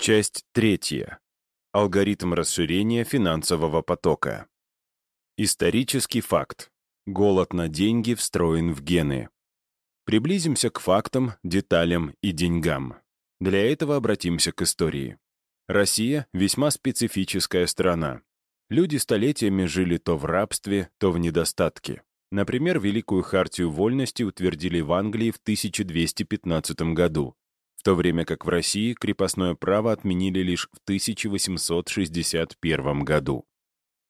Часть третья. Алгоритм расширения финансового потока. Исторический факт. Голод на деньги встроен в гены. Приблизимся к фактам, деталям и деньгам. Для этого обратимся к истории. Россия — весьма специфическая страна. Люди столетиями жили то в рабстве, то в недостатке. Например, Великую Хартию Вольности утвердили в Англии в 1215 году, в то время как в России крепостное право отменили лишь в 1861 году.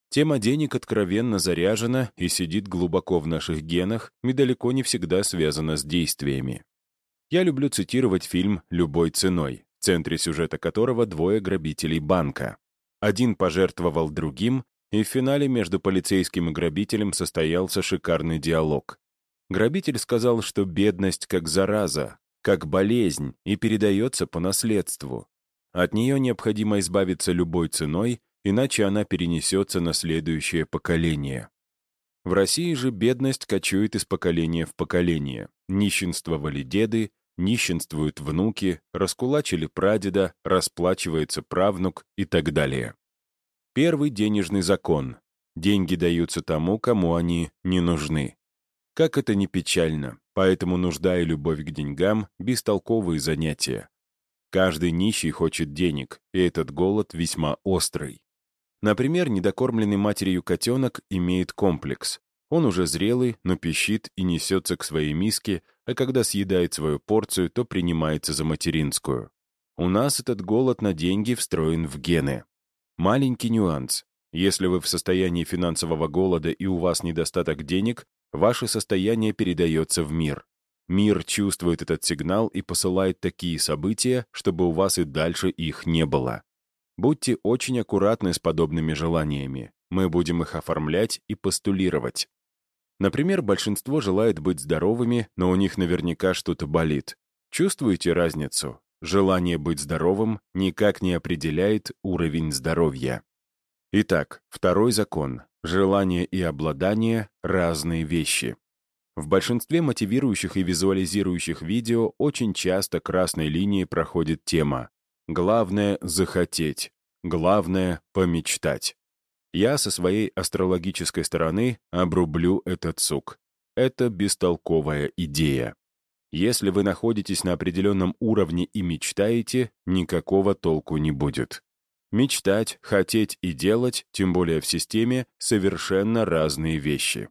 Тема денег откровенно заряжена и сидит глубоко в наших генах и далеко не всегда связана с действиями. Я люблю цитировать фильм «Любой ценой», в центре сюжета которого двое грабителей банка. Один пожертвовал другим, и в финале между полицейским и грабителем состоялся шикарный диалог. Грабитель сказал, что бедность как зараза, как болезнь и передается по наследству. От нее необходимо избавиться любой ценой, иначе она перенесется на следующее поколение. В России же бедность кочует из поколения в поколение. Нищенствовали деды, нищенствуют внуки, раскулачили прадеда, расплачивается правнук и так далее. Первый денежный закон. Деньги даются тому, кому они не нужны. Как это не печально, поэтому нужда и любовь к деньгам — бестолковые занятия. Каждый нищий хочет денег, и этот голод весьма острый. Например, недокормленный матерью котенок имеет комплекс. Он уже зрелый, но пищит и несется к своей миске, а когда съедает свою порцию, то принимается за материнскую. У нас этот голод на деньги встроен в гены. Маленький нюанс. Если вы в состоянии финансового голода и у вас недостаток денег, ваше состояние передается в мир. Мир чувствует этот сигнал и посылает такие события, чтобы у вас и дальше их не было. Будьте очень аккуратны с подобными желаниями. Мы будем их оформлять и постулировать. Например, большинство желает быть здоровыми, но у них наверняка что-то болит. Чувствуете разницу? Желание быть здоровым никак не определяет уровень здоровья. Итак, второй закон. Желание и обладание — разные вещи. В большинстве мотивирующих и визуализирующих видео очень часто красной линией проходит тема «Главное — захотеть», «Главное — помечтать». Я со своей астрологической стороны обрублю этот сук. Это бестолковая идея. Если вы находитесь на определенном уровне и мечтаете, никакого толку не будет. Мечтать, хотеть и делать, тем более в системе, совершенно разные вещи.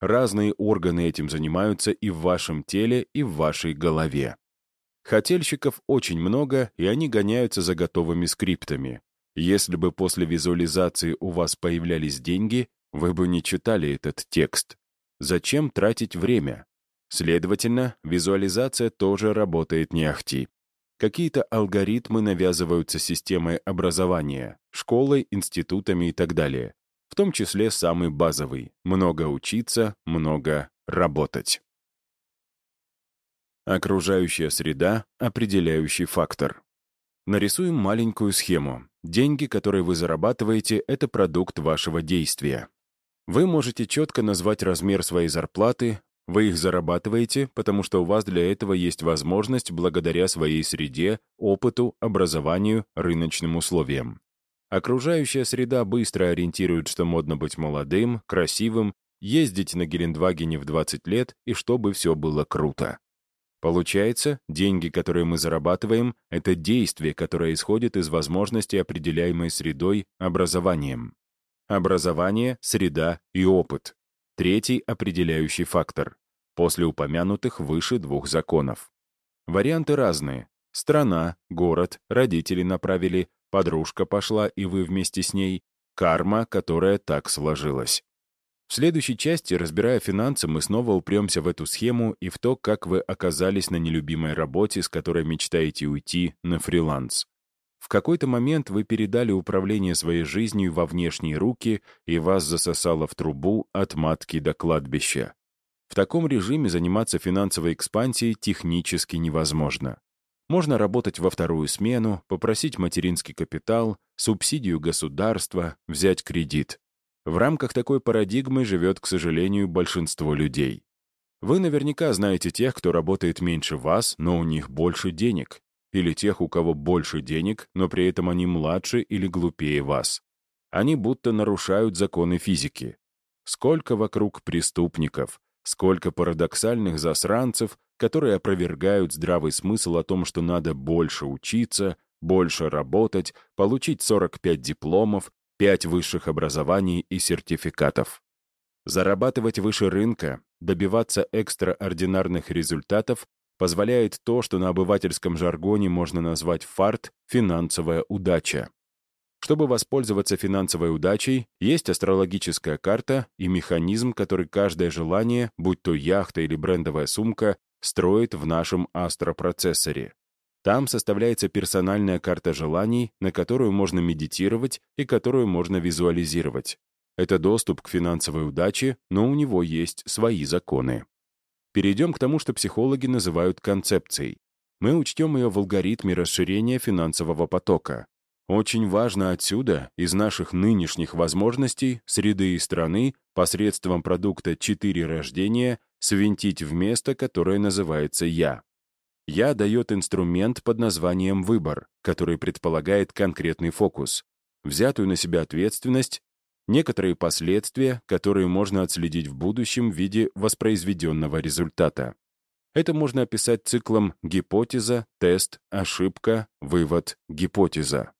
Разные органы этим занимаются и в вашем теле, и в вашей голове. Хотельщиков очень много, и они гоняются за готовыми скриптами. Если бы после визуализации у вас появлялись деньги, вы бы не читали этот текст. Зачем тратить время? Следовательно, визуализация тоже работает не ахти. Какие-то алгоритмы навязываются системой образования, школой, институтами и так далее. В том числе самый базовый — много учиться, много работать. Окружающая среда — определяющий фактор. Нарисуем маленькую схему. Деньги, которые вы зарабатываете, — это продукт вашего действия. Вы можете четко назвать размер своей зарплаты, вы их зарабатываете, потому что у вас для этого есть возможность благодаря своей среде, опыту, образованию, рыночным условиям. Окружающая среда быстро ориентирует, что модно быть молодым, красивым, ездить на Гелендвагене в 20 лет и чтобы все было круто. Получается, деньги, которые мы зарабатываем, это действие, которое исходит из возможности, определяемой средой, образованием. Образование, среда и опыт. Третий определяющий фактор. После упомянутых выше двух законов. Варианты разные. Страна, город, родители направили, подружка пошла, и вы вместе с ней, карма, которая так сложилась. В следующей части, разбирая финансы, мы снова упремся в эту схему и в то, как вы оказались на нелюбимой работе, с которой мечтаете уйти на фриланс. В какой-то момент вы передали управление своей жизнью во внешние руки, и вас засосало в трубу от матки до кладбища. В таком режиме заниматься финансовой экспансией технически невозможно. Можно работать во вторую смену, попросить материнский капитал, субсидию государства, взять кредит. В рамках такой парадигмы живет, к сожалению, большинство людей. Вы наверняка знаете тех, кто работает меньше вас, но у них больше денег. Или тех, у кого больше денег, но при этом они младше или глупее вас. Они будто нарушают законы физики. Сколько вокруг преступников, сколько парадоксальных засранцев, которые опровергают здравый смысл о том, что надо больше учиться, больше работать, получить 45 дипломов, 5 высших образований и сертификатов. Зарабатывать выше рынка, добиваться экстраординарных результатов позволяет то, что на обывательском жаргоне можно назвать фарт «финансовая удача». Чтобы воспользоваться финансовой удачей, есть астрологическая карта и механизм, который каждое желание, будь то яхта или брендовая сумка, строит в нашем астропроцессоре. Там составляется персональная карта желаний, на которую можно медитировать и которую можно визуализировать. Это доступ к финансовой удаче, но у него есть свои законы. Перейдем к тому, что психологи называют концепцией. Мы учтем ее в алгоритме расширения финансового потока. Очень важно отсюда, из наших нынешних возможностей, среды и страны, посредством продукта «четыре рождения» свинтить в место, которое называется «я». «Я» дает инструмент под названием «выбор», который предполагает конкретный фокус, взятую на себя ответственность некоторые последствия, которые можно отследить в будущем в виде воспроизведенного результата. Это можно описать циклом гипотеза, тест, ошибка, вывод, гипотеза.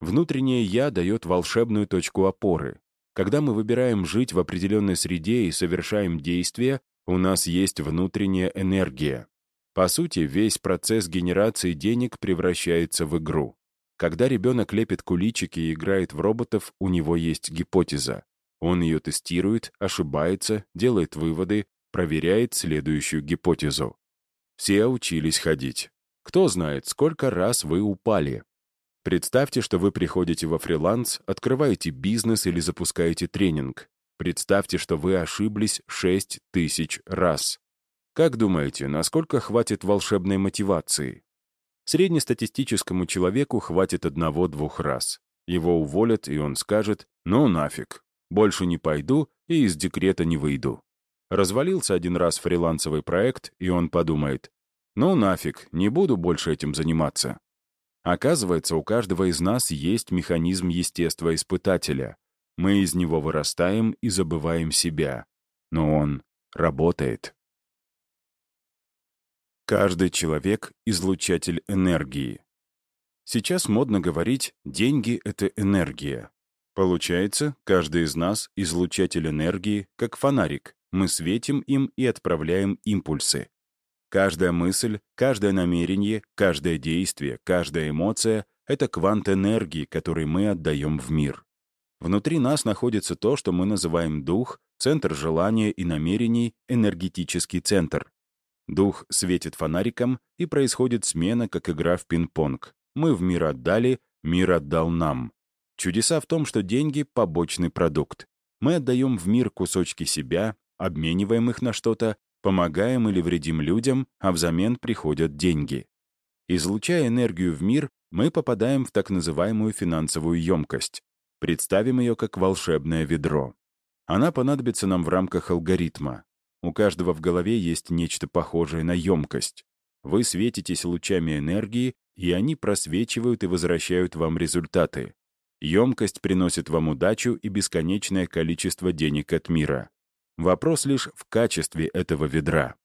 Внутреннее «я» дает волшебную точку опоры. Когда мы выбираем жить в определенной среде и совершаем действия, у нас есть внутренняя энергия. По сути, весь процесс генерации денег превращается в игру. Когда ребенок лепит куличики и играет в роботов, у него есть гипотеза. Он ее тестирует, ошибается, делает выводы, проверяет следующую гипотезу. Все учились ходить. Кто знает, сколько раз вы упали. Представьте, что вы приходите во фриланс, открываете бизнес или запускаете тренинг. Представьте, что вы ошиблись 6 тысяч раз. Как думаете, насколько хватит волшебной мотивации? Среднестатистическому человеку хватит одного-двух раз. Его уволят, и он скажет «ну нафиг, больше не пойду и из декрета не выйду». Развалился один раз фрилансовый проект, и он подумает «ну нафиг, не буду больше этим заниматься». Оказывается, у каждого из нас есть механизм естествоиспытателя. Мы из него вырастаем и забываем себя. Но он работает. Каждый человек — излучатель энергии. Сейчас модно говорить «деньги — это энергия». Получается, каждый из нас — излучатель энергии, как фонарик. Мы светим им и отправляем импульсы. Каждая мысль, каждое намерение, каждое действие, каждая эмоция — это квант энергии, который мы отдаем в мир. Внутри нас находится то, что мы называем дух, центр желания и намерений, энергетический центр. Дух светит фонариком, и происходит смена, как игра в пинг-понг. Мы в мир отдали, мир отдал нам. Чудеса в том, что деньги — побочный продукт. Мы отдаем в мир кусочки себя, обмениваем их на что-то, помогаем или вредим людям, а взамен приходят деньги. Излучая энергию в мир, мы попадаем в так называемую финансовую емкость. Представим ее как волшебное ведро. Она понадобится нам в рамках алгоритма. У каждого в голове есть нечто похожее на емкость. Вы светитесь лучами энергии, и они просвечивают и возвращают вам результаты. Емкость приносит вам удачу и бесконечное количество денег от мира. Вопрос лишь в качестве этого ведра.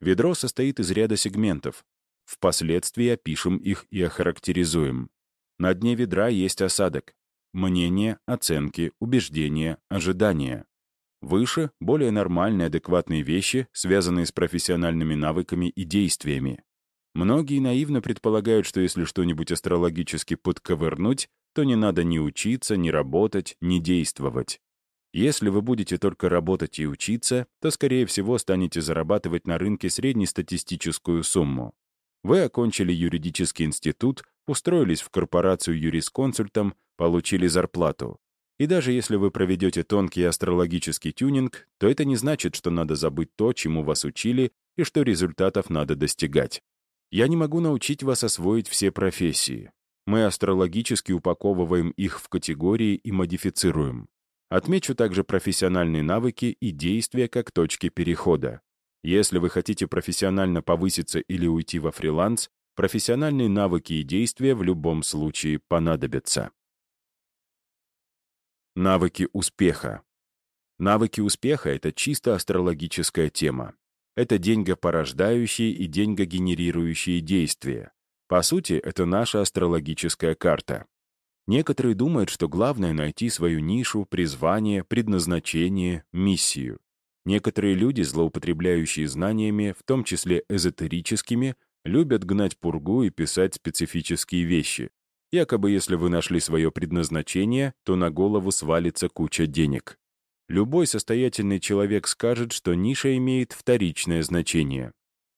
Ведро состоит из ряда сегментов. Впоследствии опишем их и охарактеризуем. На дне ведра есть осадок. Мнение, оценки, убеждения, ожидания. Выше — более нормальные, адекватные вещи, связанные с профессиональными навыками и действиями. Многие наивно предполагают, что если что-нибудь астрологически подковырнуть, то не надо ни учиться, ни работать, ни действовать. Если вы будете только работать и учиться, то, скорее всего, станете зарабатывать на рынке среднестатистическую сумму. Вы окончили юридический институт, устроились в корпорацию юрисконсультом, получили зарплату. И даже если вы проведете тонкий астрологический тюнинг, то это не значит, что надо забыть то, чему вас учили, и что результатов надо достигать. Я не могу научить вас освоить все профессии. Мы астрологически упаковываем их в категории и модифицируем. Отмечу также профессиональные навыки и действия как точки перехода. Если вы хотите профессионально повыситься или уйти во фриланс, профессиональные навыки и действия в любом случае понадобятся. Навыки успеха. Навыки успеха — это чисто астрологическая тема. Это деньгопорождающие и деньгогенерирующие действия. По сути, это наша астрологическая карта. Некоторые думают, что главное — найти свою нишу, призвание, предназначение, миссию. Некоторые люди, злоупотребляющие знаниями, в том числе эзотерическими, любят гнать пургу и писать специфические вещи. Якобы, если вы нашли свое предназначение, то на голову свалится куча денег. Любой состоятельный человек скажет, что ниша имеет вторичное значение.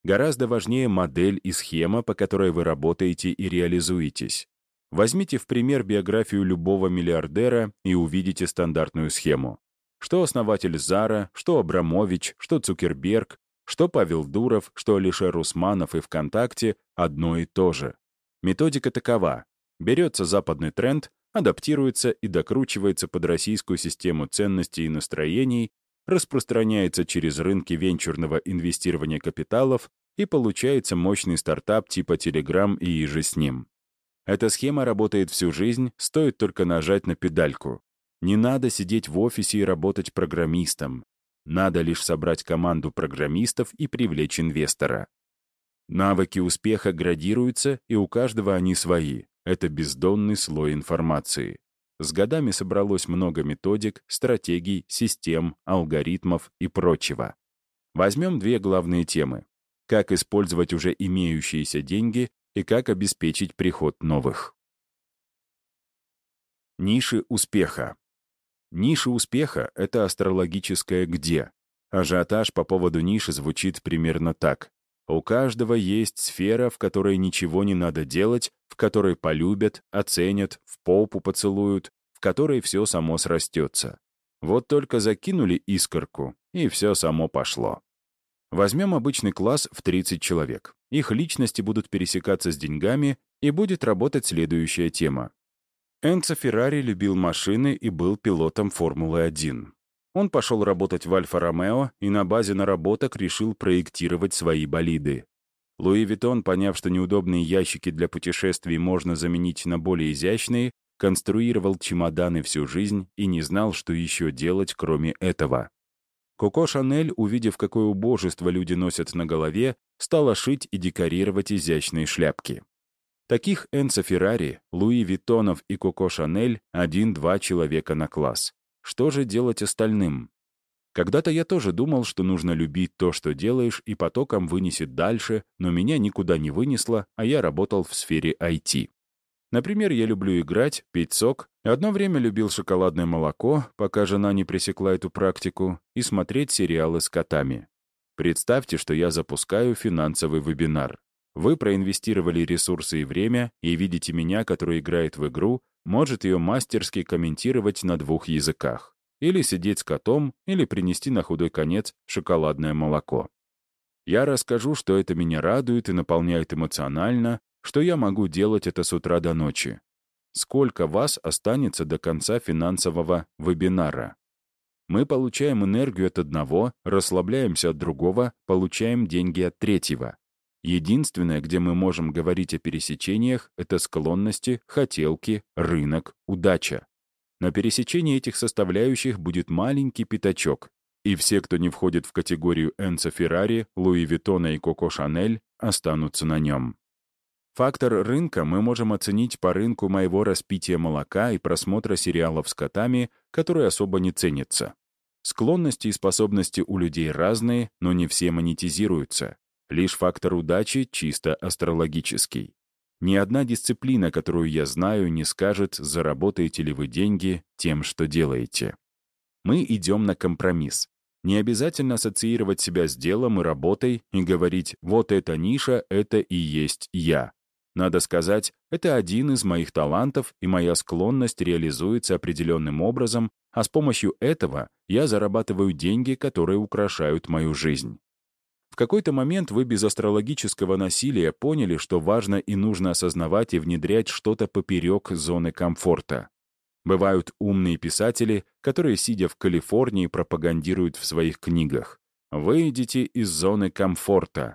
Гораздо важнее модель и схема, по которой вы работаете и реализуетесь. Возьмите в пример биографию любого миллиардера и увидите стандартную схему. Что основатель Зара, что Абрамович, что Цукерберг, что Павел Дуров, что Алишер Усманов и ВКонтакте — одно и то же. Методика такова. Берется западный тренд, адаптируется и докручивается под российскую систему ценностей и настроений, распространяется через рынки венчурного инвестирования капиталов и получается мощный стартап типа Telegram и иже с ним. Эта схема работает всю жизнь, стоит только нажать на педальку. Не надо сидеть в офисе и работать программистом. Надо лишь собрать команду программистов и привлечь инвестора. Навыки успеха градируются, и у каждого они свои. Это бездонный слой информации. С годами собралось много методик, стратегий, систем, алгоритмов и прочего. Возьмем две главные темы. Как использовать уже имеющиеся деньги и как обеспечить приход новых. Ниши успеха. Ниша успеха — это астрологическое «где». Ажиотаж по поводу ниши звучит примерно так. У каждого есть сфера, в которой ничего не надо делать, в которой полюбят, оценят, в попу поцелуют, в которой все само срастется. Вот только закинули искорку, и все само пошло. Возьмем обычный класс в 30 человек. Их личности будут пересекаться с деньгами, и будет работать следующая тема. Энцо Феррари любил машины и был пилотом Формулы-1. Он пошел работать в Альфа-Ромео и на базе наработок решил проектировать свои болиды. Луи Виттон, поняв, что неудобные ящики для путешествий можно заменить на более изящные, конструировал чемоданы всю жизнь и не знал, что еще делать, кроме этого. Коко Шанель, увидев, какое убожество люди носят на голове, стала шить и декорировать изящные шляпки. Таких Энцо Феррари, Луи Виттонов и Коко Шанель один-два человека на класс. Что же делать остальным? Когда-то я тоже думал, что нужно любить то, что делаешь, и потоком вынесет дальше, но меня никуда не вынесло, а я работал в сфере IT. Например, я люблю играть, пить сок, одно время любил шоколадное молоко, пока жена не пресекла эту практику, и смотреть сериалы с котами. Представьте, что я запускаю финансовый вебинар. Вы проинвестировали ресурсы и время, и видите меня, который играет в игру, может ее мастерски комментировать на двух языках. Или сидеть с котом, или принести на худой конец шоколадное молоко. Я расскажу, что это меня радует и наполняет эмоционально, что я могу делать это с утра до ночи. Сколько вас останется до конца финансового вебинара? Мы получаем энергию от одного, расслабляемся от другого, получаем деньги от третьего. Единственное, где мы можем говорить о пересечениях, это склонности, хотелки, рынок, удача. На пересечении этих составляющих будет маленький пятачок, и все, кто не входит в категорию Энцо Феррари, Луи Виттона и Коко Шанель, останутся на нем. Фактор рынка мы можем оценить по рынку моего распития молока и просмотра сериалов с котами, которые особо не ценятся. Склонности и способности у людей разные, но не все монетизируются. Лишь фактор удачи чисто астрологический. Ни одна дисциплина, которую я знаю, не скажет, заработаете ли вы деньги тем, что делаете. Мы идем на компромисс. Не обязательно ассоциировать себя с делом и работой и говорить «вот эта ниша, это и есть я». Надо сказать, это один из моих талантов, и моя склонность реализуется определенным образом, а с помощью этого я зарабатываю деньги, которые украшают мою жизнь какой-то момент вы без астрологического насилия поняли, что важно и нужно осознавать и внедрять что-то поперек зоны комфорта. Бывают умные писатели, которые, сидя в Калифорнии, пропагандируют в своих книгах. Выйдите из зоны комфорта.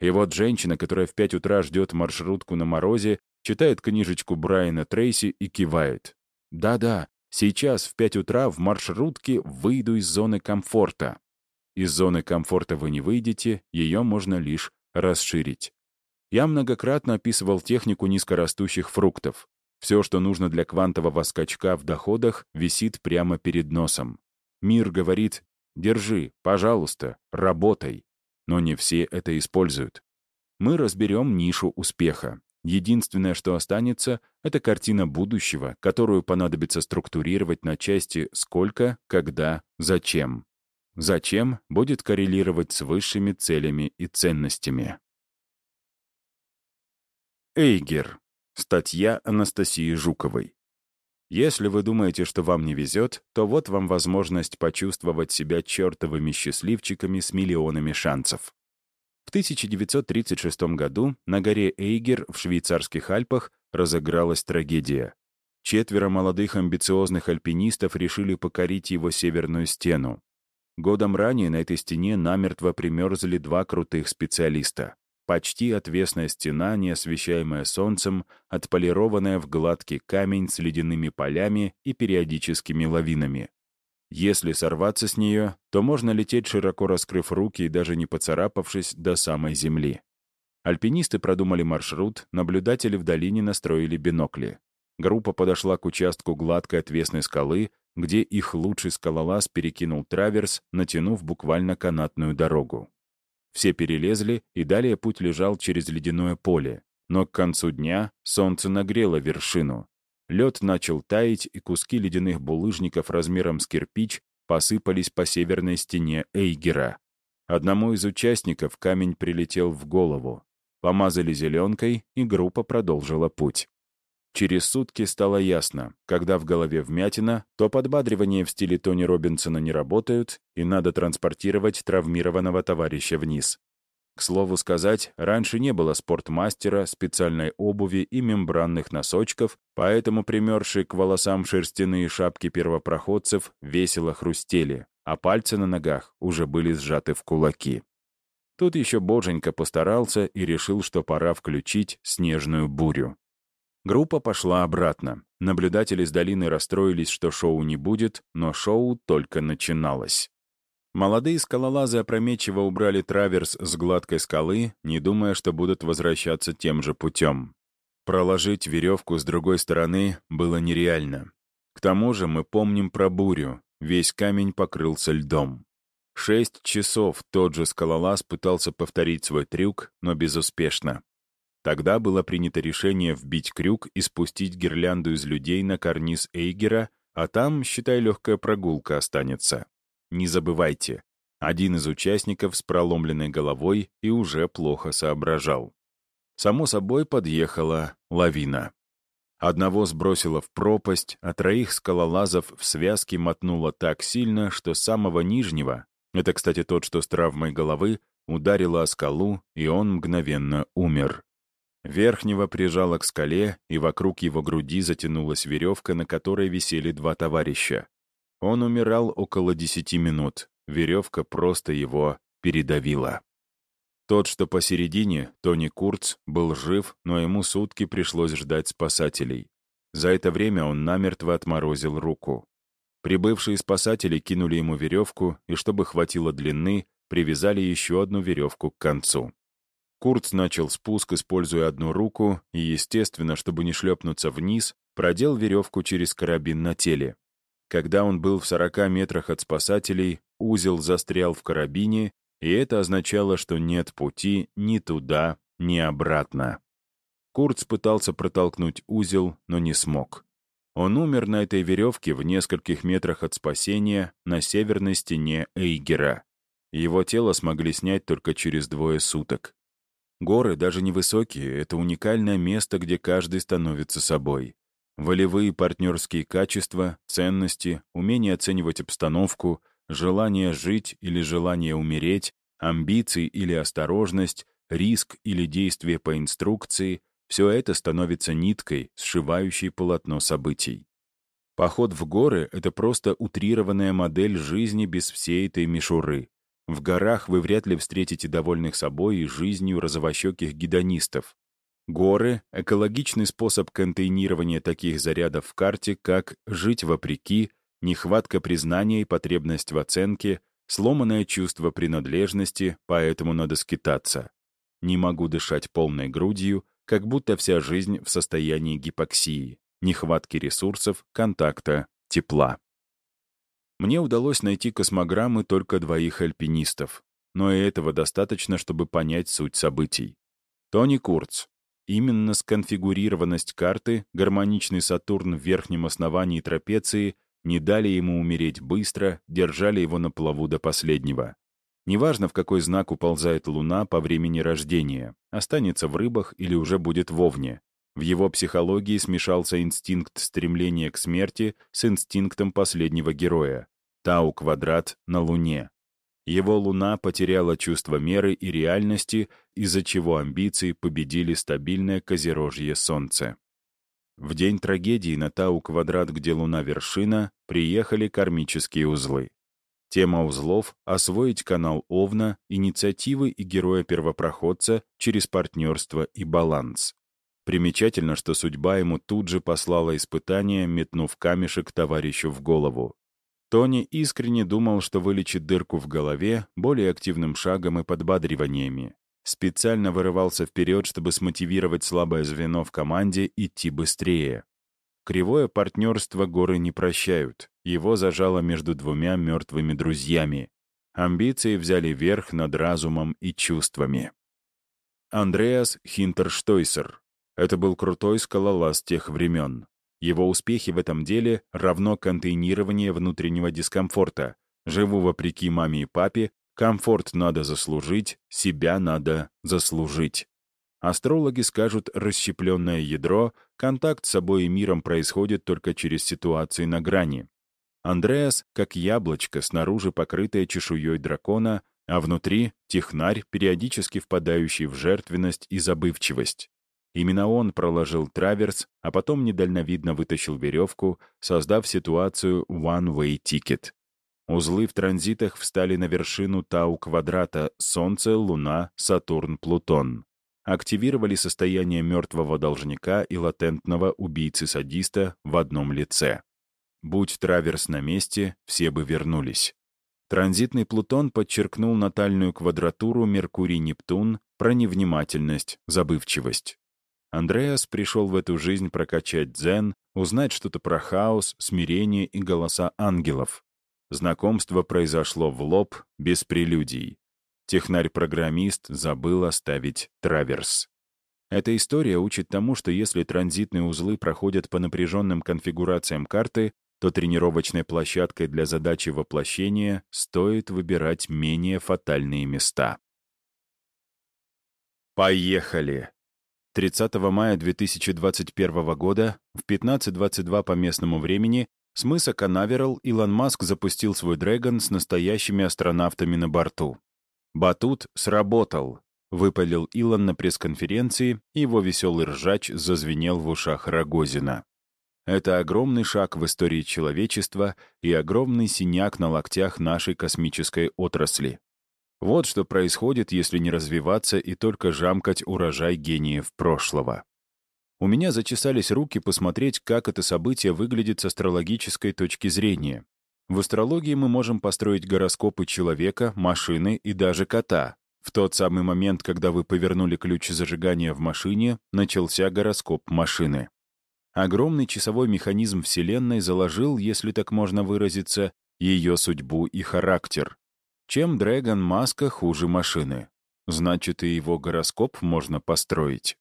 И вот женщина, которая в пять утра ждет маршрутку на морозе, читает книжечку Брайана Трейси и кивает. «Да-да, сейчас в пять утра в маршрутке выйду из зоны комфорта». Из зоны комфорта вы не выйдете, ее можно лишь расширить. Я многократно описывал технику низкорастущих фруктов. Все, что нужно для квантового скачка в доходах, висит прямо перед носом. Мир говорит «Держи, пожалуйста, работай». Но не все это используют. Мы разберем нишу успеха. Единственное, что останется, это картина будущего, которую понадобится структурировать на части «сколько», «когда», «зачем». «Зачем» будет коррелировать с высшими целями и ценностями. Эйгер. Статья Анастасии Жуковой. Если вы думаете, что вам не везет, то вот вам возможность почувствовать себя чертовыми счастливчиками с миллионами шансов. В 1936 году на горе Эйгер в швейцарских Альпах разыгралась трагедия. Четверо молодых амбициозных альпинистов решили покорить его северную стену. Годом ранее на этой стене намертво примерзли два крутых специалиста. Почти отвесная стена, не освещаемая солнцем, отполированная в гладкий камень с ледяными полями и периодическими лавинами. Если сорваться с нее, то можно лететь, широко раскрыв руки и даже не поцарапавшись до самой земли. Альпинисты продумали маршрут, наблюдатели в долине настроили бинокли. Группа подошла к участку гладкой отвесной скалы, где их лучший скалолаз перекинул траверс, натянув буквально канатную дорогу. Все перелезли, и далее путь лежал через ледяное поле. Но к концу дня солнце нагрело вершину. Лед начал таять, и куски ледяных булыжников размером с кирпич посыпались по северной стене Эйгера. Одному из участников камень прилетел в голову. Помазали зеленкой, и группа продолжила путь. Через сутки стало ясно, когда в голове вмятина, то подбадривание в стиле Тони Робинсона не работают, и надо транспортировать травмированного товарища вниз. К слову сказать, раньше не было спортмастера, специальной обуви и мембранных носочков, поэтому примершие к волосам шерстяные шапки первопроходцев весело хрустели, а пальцы на ногах уже были сжаты в кулаки. Тут еще Боженька постарался и решил, что пора включить снежную бурю. Группа пошла обратно. Наблюдатели с долины расстроились, что шоу не будет, но шоу только начиналось. Молодые скалолазы опрометчиво убрали траверс с гладкой скалы, не думая, что будут возвращаться тем же путем. Проложить веревку с другой стороны было нереально. К тому же мы помним про бурю. Весь камень покрылся льдом. Шесть часов тот же скалолаз пытался повторить свой трюк, но безуспешно. Тогда было принято решение вбить крюк и спустить гирлянду из людей на карниз Эйгера, а там, считай, легкая прогулка останется. Не забывайте, один из участников с проломленной головой и уже плохо соображал. Само собой подъехала лавина. Одного сбросило в пропасть, а троих скалолазов в связке мотнуло так сильно, что самого нижнего, это, кстати, тот, что с травмой головы, ударило о скалу, и он мгновенно умер. Верхнего прижало к скале, и вокруг его груди затянулась веревка, на которой висели два товарища. Он умирал около десяти минут. Веревка просто его передавила. Тот, что посередине, Тони Курц, был жив, но ему сутки пришлось ждать спасателей. За это время он намертво отморозил руку. Прибывшие спасатели кинули ему веревку, и чтобы хватило длины, привязали еще одну веревку к концу. Курц начал спуск, используя одну руку, и, естественно, чтобы не шлепнуться вниз, продел веревку через карабин на теле. Когда он был в 40 метрах от спасателей, узел застрял в карабине, и это означало, что нет пути ни туда, ни обратно. Курц пытался протолкнуть узел, но не смог. Он умер на этой веревке в нескольких метрах от спасения на северной стене Эйгера. Его тело смогли снять только через двое суток. Горы, даже невысокие, — это уникальное место, где каждый становится собой. Волевые партнерские качества, ценности, умение оценивать обстановку, желание жить или желание умереть, амбиции или осторожность, риск или действие по инструкции — все это становится ниткой, сшивающей полотно событий. Поход в горы — это просто утрированная модель жизни без всей этой мишуры. В горах вы вряд ли встретите довольных собой и жизнью розовощеких гедонистов. Горы — экологичный способ контейнирования таких зарядов в карте, как «жить вопреки», нехватка признания и потребность в оценке, сломанное чувство принадлежности, поэтому надо скитаться. Не могу дышать полной грудью, как будто вся жизнь в состоянии гипоксии, нехватки ресурсов, контакта, тепла. Мне удалось найти космограммы только двоих альпинистов, но и этого достаточно, чтобы понять суть событий. Тони Курц. Именно сконфигурированность карты, гармоничный Сатурн в верхнем основании трапеции не дали ему умереть быстро, держали его на плаву до последнего. Неважно, в какой знак уползает Луна по времени рождения, останется в рыбах или уже будет в Овне. В его психологии смешался инстинкт стремления к смерти с инстинктом последнего героя. Тау-квадрат на Луне. Его Луна потеряла чувство меры и реальности, из-за чего амбиции победили стабильное козерожье Солнце. В день трагедии на Тау-квадрат, где Луна вершина, приехали кармические узлы. Тема узлов — освоить канал Овна, инициативы и героя-первопроходца через партнерство и баланс. Примечательно, что судьба ему тут же послала испытание, метнув камешек товарищу в голову. Тони искренне думал, что вылечит дырку в голове более активным шагом и подбадриваниями. Специально вырывался вперед, чтобы смотивировать слабое звено в команде идти быстрее. Кривое партнерство горы не прощают. Его зажало между двумя мертвыми друзьями. Амбиции взяли верх над разумом и чувствами. Андреас Хинтерштойсер. Это был крутой скалолаз тех времен. Его успехи в этом деле равно контейнирование внутреннего дискомфорта. Живу вопреки маме и папе, Комфорт надо заслужить, себя надо заслужить. Астрологи скажут расщепленное ядро, контакт с собой и миром происходит только через ситуации на грани. Андреас — как яблочко, снаружи покрытое чешуей дракона, а внутри — технарь, периодически впадающий в жертвенность и забывчивость. Именно он проложил траверс, а потом недальновидно вытащил веревку, создав ситуацию «one-way ticket». Узлы в транзитах встали на вершину Тау-квадрата Солнце, Луна, Сатурн, Плутон. Активировали состояние мертвого должника и латентного убийцы-садиста в одном лице. Будь траверс на месте, все бы вернулись. Транзитный Плутон подчеркнул натальную квадратуру Меркурий-Нептун про невнимательность, забывчивость. Андреас пришел в эту жизнь прокачать дзен, узнать что-то про хаос, смирение и голоса ангелов. Знакомство произошло в лоб, без прелюдий. Технарь-программист забыл оставить траверс. Эта история учит тому, что если транзитные узлы проходят по напряженным конфигурациям карты, то тренировочной площадкой для задачи воплощения стоит выбирать менее фатальные места. Поехали! 30 мая 2021 года в 15.22 по местному времени с мыса Канаверал Илон Маск запустил свой Дрэгон с настоящими астронавтами на борту. «Батут сработал», — выпалил Илон на пресс-конференции, и его веселый ржач зазвенел в ушах Рогозина. Это огромный шаг в истории человечества и огромный синяк на локтях нашей космической отрасли. Вот что происходит, если не развиваться и только жамкать урожай гениев прошлого. У меня зачесались руки посмотреть, как это событие выглядит с астрологической точки зрения. В астрологии мы можем построить гороскопы человека, машины и даже кота. В тот самый момент, когда вы повернули ключ зажигания в машине, начался гороскоп машины. Огромный часовой механизм Вселенной заложил, если так можно выразиться, ее судьбу и характер. Чем Дрэгон Маска хуже машины? Значит, и его гороскоп можно построить.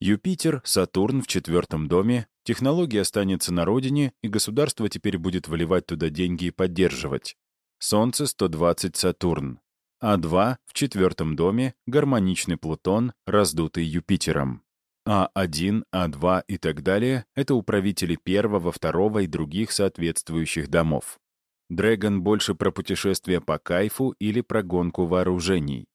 Юпитер, Сатурн в четвертом доме, технология останется на родине, и государство теперь будет вливать туда деньги и поддерживать. Солнце 120 Сатурн. А2 в четвертом доме, гармоничный Плутон, раздутый Юпитером. А1, А2 и так далее — это управители первого, второго и других соответствующих домов. Дрэгон больше про путешествие по кайфу или про гонку вооружений.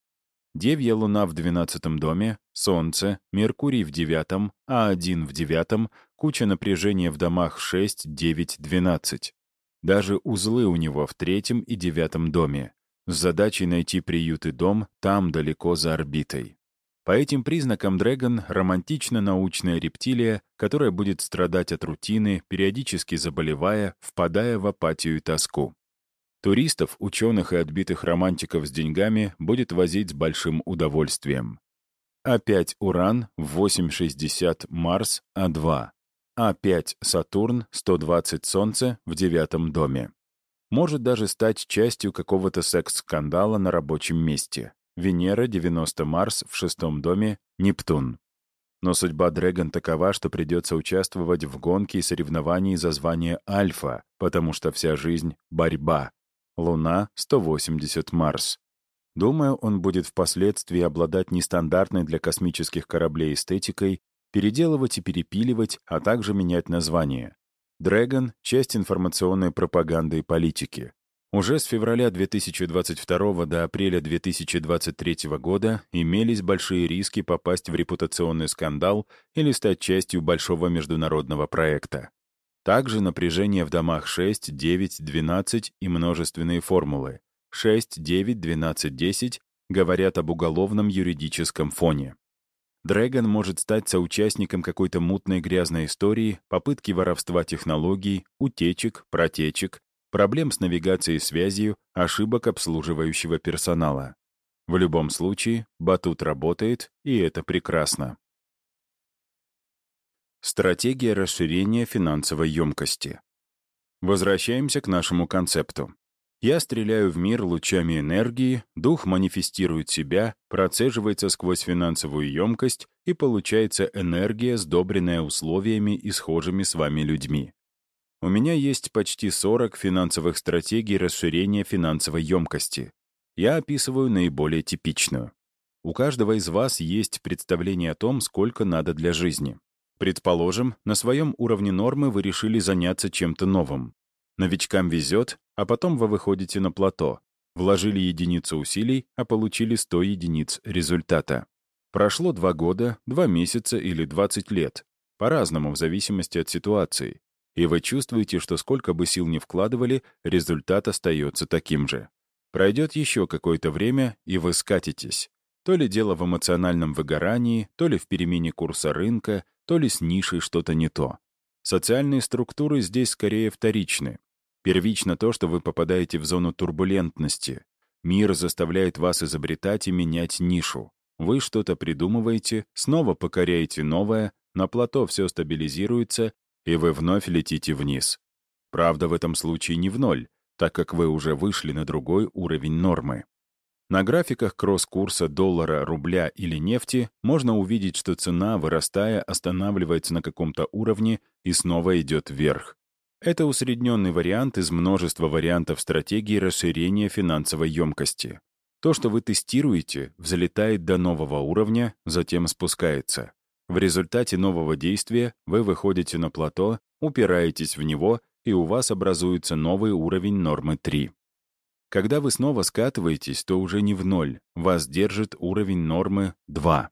Девья Луна в двенадцатом доме, Солнце, Меркурий в девятом, А1 в девятом, куча напряжения в домах 6, 9, 12. Даже узлы у него в третьем и девятом доме. с задачей найти приют и дом там, далеко за орбитой. По этим признакам Дрэгон — романтично-научная рептилия, которая будет страдать от рутины, периодически заболевая, впадая в апатию и тоску. Туристов, ученых и отбитых романтиков с деньгами будет возить с большим удовольствием. А5 Уран, 860 Марс, А2. А5 Сатурн, 120 Солнце в девятом доме. Может даже стать частью какого-то секс-скандала на рабочем месте. Венера, 90 Марс в шестом доме, Нептун. Но судьба Дрэгон такова, что придется участвовать в гонке и соревновании за звание Альфа, потому что вся жизнь — борьба. Луна — 180 Марс. Думаю, он будет впоследствии обладать нестандартной для космических кораблей эстетикой, переделывать и перепиливать, а также менять название. Дрэгон — часть информационной пропаганды и политики. Уже с февраля 2022 до апреля 2023 года имелись большие риски попасть в репутационный скандал или стать частью большого международного проекта. Также напряжение в домах 6, 9, 12 и множественные формулы 6, 9, 12, 10 говорят об уголовном юридическом фоне. Дрэгон может стать соучастником какой-то мутной грязной истории, попытки воровства технологий, утечек, протечек, проблем с навигацией и связью, ошибок обслуживающего персонала. В любом случае, батут работает, и это прекрасно. Стратегия расширения финансовой емкости. Возвращаемся к нашему концепту. Я стреляю в мир лучами энергии, дух манифестирует себя, процеживается сквозь финансовую емкость, и получается энергия, сдобренная условиями и схожими с вами людьми. У меня есть почти 40 финансовых стратегий расширения финансовой емкости. Я описываю наиболее типичную. У каждого из вас есть представление о том, сколько надо для жизни. Предположим, на своем уровне нормы вы решили заняться чем-то новым. Новичкам везет, а потом вы выходите на плато. Вложили единицу усилий, а получили 100 единиц результата. Прошло 2 года, 2 месяца или 20 лет. По-разному, в зависимости от ситуации и вы чувствуете, что сколько бы сил ни вкладывали, результат остается таким же. Пройдет еще какое-то время, и вы скатитесь. То ли дело в эмоциональном выгорании, то ли в перемене курса рынка, то ли с нишей что-то не то. Социальные структуры здесь скорее вторичны. Первично то, что вы попадаете в зону турбулентности. Мир заставляет вас изобретать и менять нишу. Вы что-то придумываете, снова покоряете новое, на плато все стабилизируется, и вы вновь летите вниз. Правда, в этом случае не в ноль, так как вы уже вышли на другой уровень нормы. На графиках кросс-курса доллара, рубля или нефти можно увидеть, что цена, вырастая, останавливается на каком-то уровне и снова идет вверх. Это усредненный вариант из множества вариантов стратегии расширения финансовой емкости. То, что вы тестируете, взлетает до нового уровня, затем спускается. В результате нового действия вы выходите на плато, упираетесь в него, и у вас образуется новый уровень нормы 3. Когда вы снова скатываетесь, то уже не в ноль, вас держит уровень нормы 2.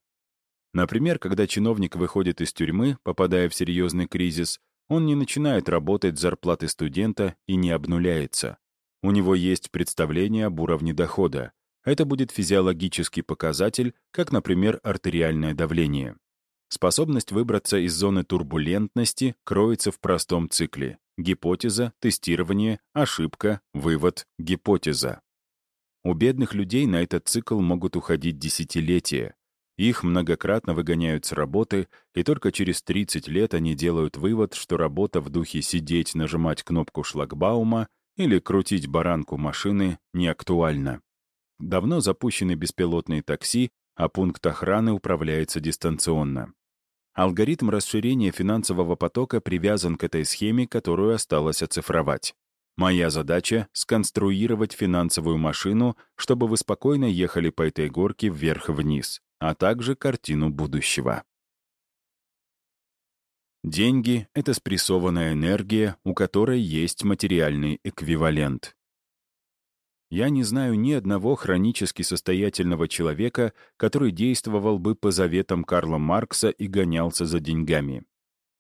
Например, когда чиновник выходит из тюрьмы, попадая в серьезный кризис, он не начинает работать с зарплаты студента и не обнуляется. У него есть представление об уровне дохода. Это будет физиологический показатель, как, например, артериальное давление. Способность выбраться из зоны турбулентности кроется в простом цикле. Гипотеза, тестирование, ошибка, вывод, гипотеза. У бедных людей на этот цикл могут уходить десятилетия. Их многократно выгоняют с работы, и только через 30 лет они делают вывод, что работа в духе сидеть, нажимать кнопку шлагбаума или крутить баранку машины не актуальна. Давно запущены беспилотные такси, а пункт охраны управляется дистанционно. Алгоритм расширения финансового потока привязан к этой схеме, которую осталось оцифровать. Моя задача — сконструировать финансовую машину, чтобы вы спокойно ехали по этой горке вверх-вниз, а также картину будущего. Деньги — это спрессованная энергия, у которой есть материальный эквивалент. Я не знаю ни одного хронически состоятельного человека, который действовал бы по заветам Карла Маркса и гонялся за деньгами.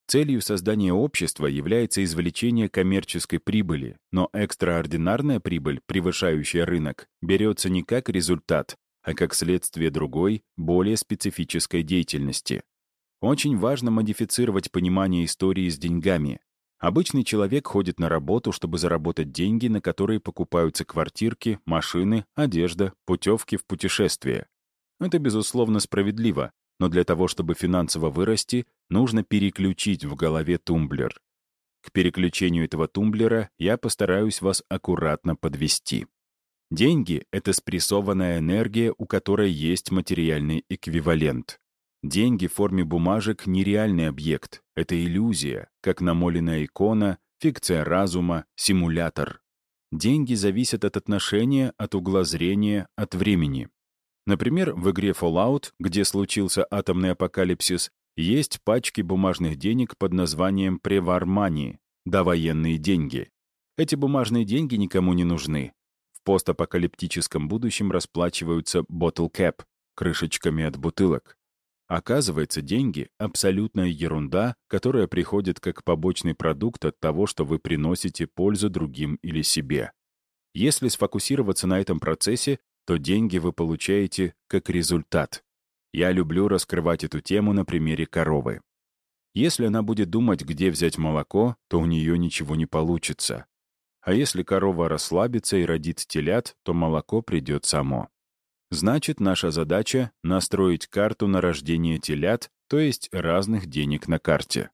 Целью создания общества является извлечение коммерческой прибыли, но экстраординарная прибыль, превышающая рынок, берется не как результат, а как следствие другой, более специфической деятельности. Очень важно модифицировать понимание истории с деньгами. Обычный человек ходит на работу, чтобы заработать деньги, на которые покупаются квартирки, машины, одежда, путевки в путешествие. Это, безусловно, справедливо, но для того, чтобы финансово вырасти, нужно переключить в голове тумблер. К переключению этого тумблера я постараюсь вас аккуратно подвести. Деньги — это спрессованная энергия, у которой есть материальный эквивалент. Деньги в форме бумажек — нереальный объект. Это иллюзия, как намоленная икона, фикция разума, симулятор. Деньги зависят от отношения, от угла зрения, от времени. Например, в игре Fallout, где случился атомный апокалипсис, есть пачки бумажных денег под названием «Превармани» — довоенные деньги. Эти бумажные деньги никому не нужны. В постапокалиптическом будущем расплачиваются bottle cap — крышечками от бутылок. Оказывается, деньги — абсолютная ерунда, которая приходит как побочный продукт от того, что вы приносите пользу другим или себе. Если сфокусироваться на этом процессе, то деньги вы получаете как результат. Я люблю раскрывать эту тему на примере коровы. Если она будет думать, где взять молоко, то у нее ничего не получится. А если корова расслабится и родит телят, то молоко придет само. Значит, наша задача — настроить карту на рождение телят, то есть разных денег на карте.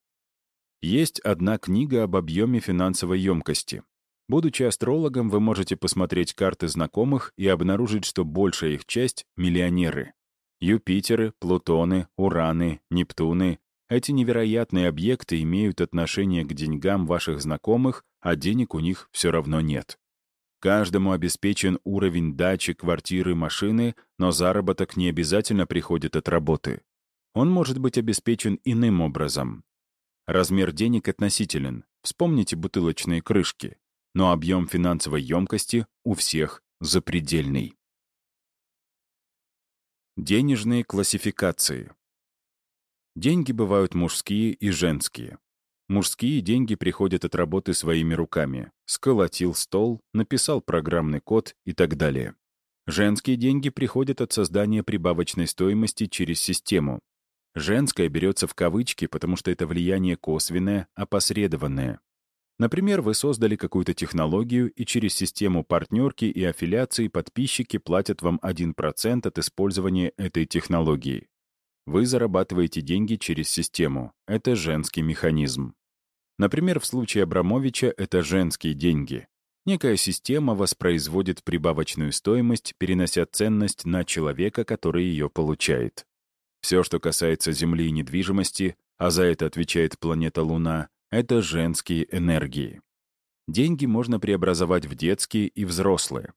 Есть одна книга об объеме финансовой емкости. Будучи астрологом, вы можете посмотреть карты знакомых и обнаружить, что большая их часть — миллионеры. Юпитеры, Плутоны, Ураны, Нептуны — эти невероятные объекты имеют отношение к деньгам ваших знакомых, а денег у них все равно нет. Каждому обеспечен уровень дачи, квартиры, машины, но заработок не обязательно приходит от работы. Он может быть обеспечен иным образом. Размер денег относителен. Вспомните бутылочные крышки но объем финансовой емкости у всех запредельный. Денежные классификации. Деньги бывают мужские и женские. Мужские деньги приходят от работы своими руками. Сколотил стол, написал программный код и так далее. Женские деньги приходят от создания прибавочной стоимости через систему. Женское берется в кавычки, потому что это влияние косвенное, опосредованное. Например, вы создали какую-то технологию, и через систему партнерки и аффилиации подписчики платят вам 1% от использования этой технологии. Вы зарабатываете деньги через систему. Это женский механизм. Например, в случае Абрамовича это женские деньги. Некая система воспроизводит прибавочную стоимость, перенося ценность на человека, который ее получает. Все, что касается Земли и недвижимости, а за это отвечает планета Луна, это женские энергии. Деньги можно преобразовать в детские и взрослые.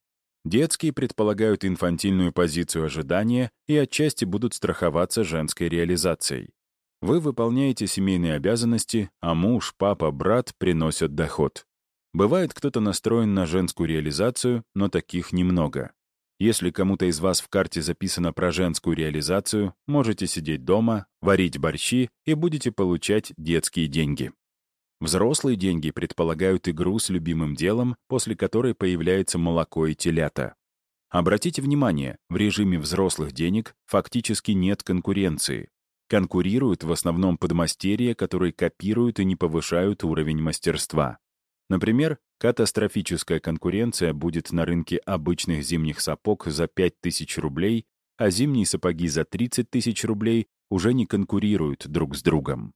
Детские предполагают инфантильную позицию ожидания и отчасти будут страховаться женской реализацией. Вы выполняете семейные обязанности, а муж, папа, брат приносят доход. Бывает, кто-то настроен на женскую реализацию, но таких немного. Если кому-то из вас в карте записано про женскую реализацию, можете сидеть дома, варить борщи и будете получать детские деньги. Взрослые деньги предполагают игру с любимым делом, после которой появляется молоко и телята. Обратите внимание, в режиме взрослых денег фактически нет конкуренции. Конкурируют в основном подмастерья, которые копируют и не повышают уровень мастерства. Например, катастрофическая конкуренция будет на рынке обычных зимних сапог за 5000 рублей, а зимние сапоги за 30 тысяч рублей уже не конкурируют друг с другом.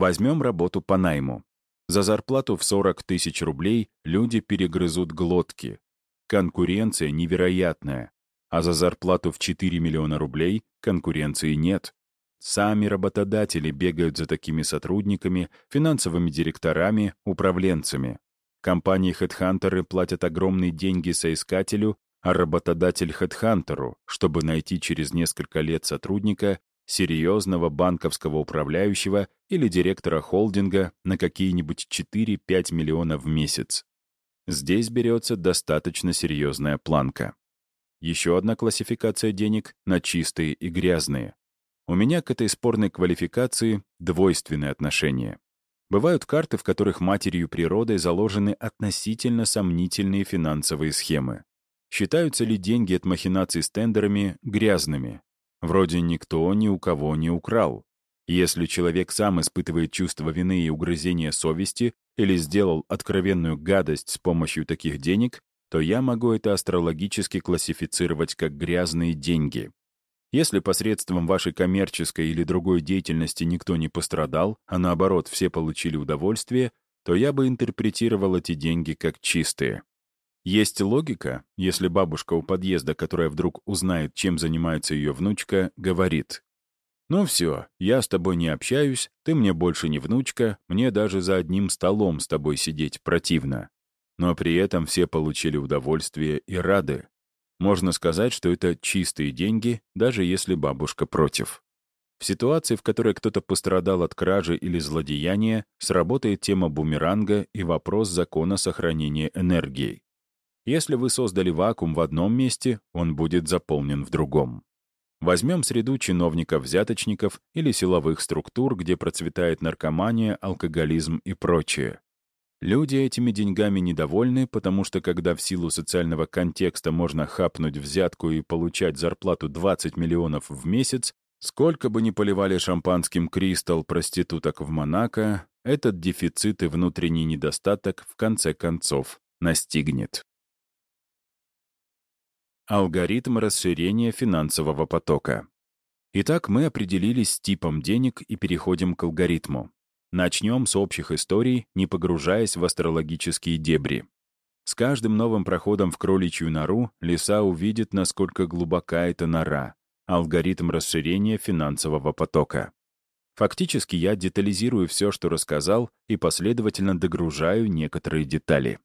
Возьмем работу по найму. За зарплату в 40 тысяч рублей люди перегрызут глотки. Конкуренция невероятная. А за зарплату в 4 миллиона рублей конкуренции нет. Сами работодатели бегают за такими сотрудниками, финансовыми директорами, управленцами. Компании-хедхантеры платят огромные деньги соискателю, а работодатель хедхантеру, чтобы найти через несколько лет сотрудника, серьезного банковского управляющего или директора холдинга на какие-нибудь 4-5 миллионов в месяц. Здесь берется достаточно серьезная планка. Еще одна классификация денег на чистые и грязные. У меня к этой спорной квалификации двойственное отношение. Бывают карты, в которых матерью природой заложены относительно сомнительные финансовые схемы. Считаются ли деньги от махинаций с тендерами грязными? Вроде никто ни у кого не украл. Если человек сам испытывает чувство вины и угрызения совести или сделал откровенную гадость с помощью таких денег, то я могу это астрологически классифицировать как грязные деньги. Если посредством вашей коммерческой или другой деятельности никто не пострадал, а наоборот все получили удовольствие, то я бы интерпретировал эти деньги как чистые. Есть логика, если бабушка у подъезда, которая вдруг узнает, чем занимается ее внучка, говорит «Ну все, я с тобой не общаюсь, ты мне больше не внучка, мне даже за одним столом с тобой сидеть противно». Но при этом все получили удовольствие и рады. Можно сказать, что это чистые деньги, даже если бабушка против. В ситуации, в которой кто-то пострадал от кражи или злодеяния, сработает тема бумеранга и вопрос закона сохранения энергии. Если вы создали вакуум в одном месте, он будет заполнен в другом. Возьмем среду чиновников-взяточников или силовых структур, где процветает наркомания, алкоголизм и прочее. Люди этими деньгами недовольны, потому что когда в силу социального контекста можно хапнуть взятку и получать зарплату 20 миллионов в месяц, сколько бы ни поливали шампанским кристалл проституток в Монако, этот дефицит и внутренний недостаток в конце концов настигнет. Алгоритм расширения финансового потока. Итак, мы определились с типом денег и переходим к алгоритму. Начнем с общих историй, не погружаясь в астрологические дебри. С каждым новым проходом в кроличью нору лиса увидит, насколько глубока эта нора, алгоритм расширения финансового потока. Фактически я детализирую все, что рассказал, и последовательно догружаю некоторые детали.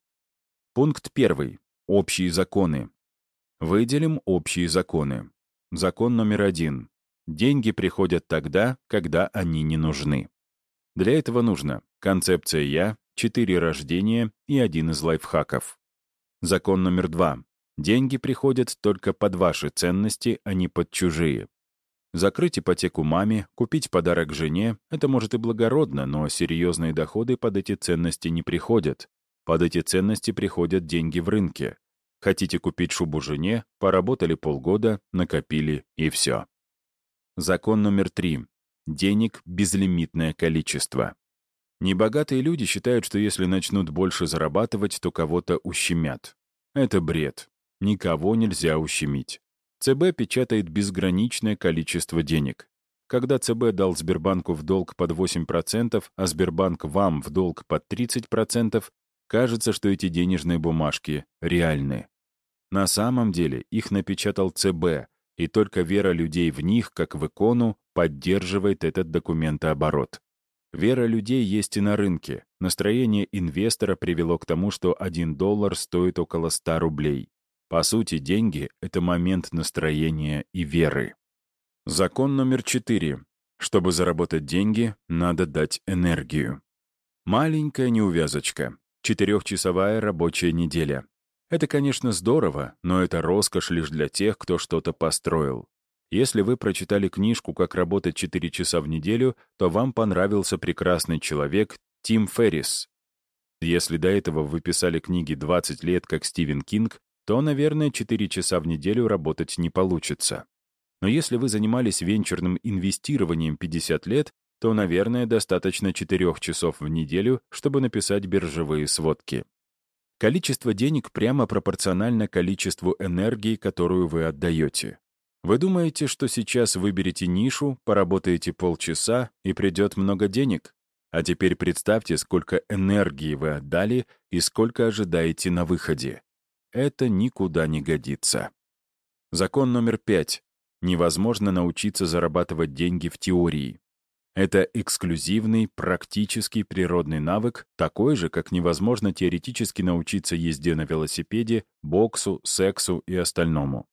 Пункт первый. Общие законы. Выделим общие законы. Закон номер один. Деньги приходят тогда, когда они не нужны. Для этого нужно концепция «я», четыре рождения и один из лайфхаков. Закон номер два. Деньги приходят только под ваши ценности, а не под чужие. Закрыть ипотеку маме, купить подарок жене — это может и благородно, но серьезные доходы под эти ценности не приходят. Под эти ценности приходят деньги в рынке. Хотите купить шубу жене, поработали полгода, накопили и все. Закон номер три. Денег — безлимитное количество. Небогатые люди считают, что если начнут больше зарабатывать, то кого-то ущемят. Это бред. Никого нельзя ущемить. ЦБ печатает безграничное количество денег. Когда ЦБ дал Сбербанку в долг под 8%, а Сбербанк вам в долг под 30%, кажется, что эти денежные бумажки реальны. На самом деле их напечатал ЦБ, и только вера людей в них, как в икону, поддерживает этот документооборот. Вера людей есть и на рынке. Настроение инвестора привело к тому, что 1 доллар стоит около 100 рублей. По сути, деньги — это момент настроения и веры. Закон номер 4. Чтобы заработать деньги, надо дать энергию. Маленькая неувязочка. Четырехчасовая рабочая неделя. Это, конечно, здорово, но это роскошь лишь для тех, кто что-то построил. Если вы прочитали книжку «Как работать 4 часа в неделю», то вам понравился прекрасный человек Тим Феррис. Если до этого вы писали книги 20 лет, как Стивен Кинг, то, наверное, 4 часа в неделю работать не получится. Но если вы занимались венчурным инвестированием 50 лет, то, наверное, достаточно 4 часов в неделю, чтобы написать биржевые сводки. Количество денег прямо пропорционально количеству энергии, которую вы отдаете. Вы думаете, что сейчас выберете нишу, поработаете полчаса и придет много денег? А теперь представьте, сколько энергии вы отдали и сколько ожидаете на выходе. Это никуда не годится. Закон номер пять. Невозможно научиться зарабатывать деньги в теории. Это эксклюзивный, практический природный навык, такой же, как невозможно теоретически научиться езде на велосипеде, боксу, сексу и остальному.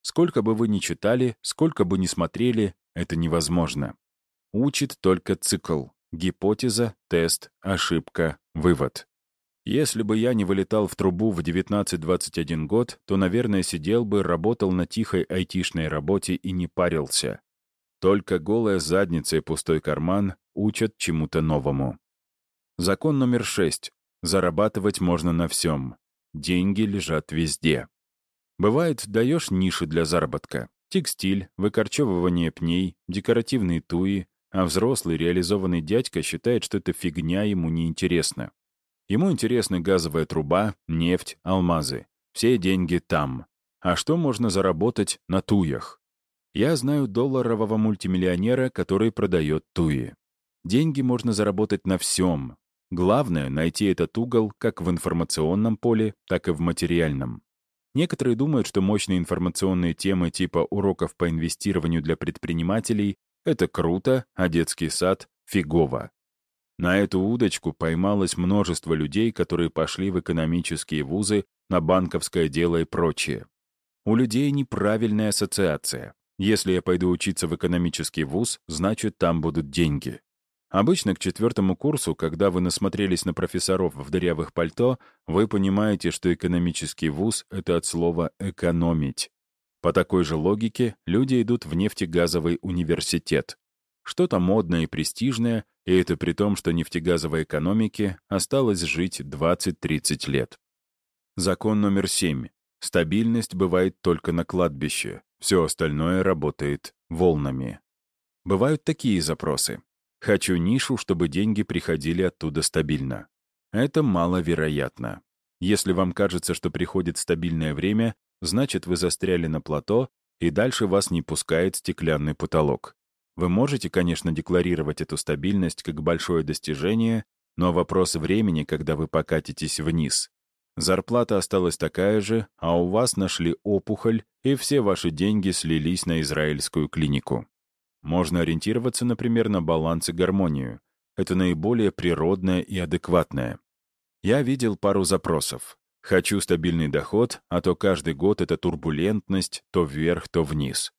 Сколько бы вы ни читали, сколько бы ни смотрели, это невозможно. Учит только цикл. Гипотеза, тест, ошибка, вывод. Если бы я не вылетал в трубу в 19-21 год, то, наверное, сидел бы, работал на тихой айтишной работе и не парился. Только голая задница и пустой карман учат чему-то новому. Закон номер шесть. Зарабатывать можно на всем. Деньги лежат везде. Бывает, даешь ниши для заработка. Текстиль, выкорчевывание пней, декоративные туи, а взрослый реализованный дядька считает, что эта фигня ему неинтересна. Ему интересны газовая труба, нефть, алмазы. Все деньги там. А что можно заработать на туях? Я знаю долларового мультимиллионера, который продает туи. Деньги можно заработать на всем. Главное — найти этот угол как в информационном поле, так и в материальном. Некоторые думают, что мощные информационные темы типа уроков по инвестированию для предпринимателей — это круто, а детский сад — фигово. На эту удочку поймалось множество людей, которые пошли в экономические вузы, на банковское дело и прочее. У людей неправильная ассоциация. Если я пойду учиться в экономический вуз, значит, там будут деньги. Обычно к четвертому курсу, когда вы насмотрелись на профессоров в дырявых пальто, вы понимаете, что экономический вуз — это от слова «экономить». По такой же логике люди идут в нефтегазовый университет. Что-то модное и престижное, и это при том, что нефтегазовой экономике осталось жить 20-30 лет. Закон номер 7. Стабильность бывает только на кладбище. Все остальное работает волнами. Бывают такие запросы. Хочу нишу, чтобы деньги приходили оттуда стабильно. Это маловероятно. Если вам кажется, что приходит стабильное время, значит, вы застряли на плато, и дальше вас не пускает стеклянный потолок. Вы можете, конечно, декларировать эту стабильность как большое достижение, но вопрос времени, когда вы покатитесь вниз. Зарплата осталась такая же, а у вас нашли опухоль, и все ваши деньги слились на израильскую клинику. Можно ориентироваться, например, на баланс и гармонию. Это наиболее природное и адекватное. Я видел пару запросов. Хочу стабильный доход, а то каждый год это турбулентность то вверх, то вниз.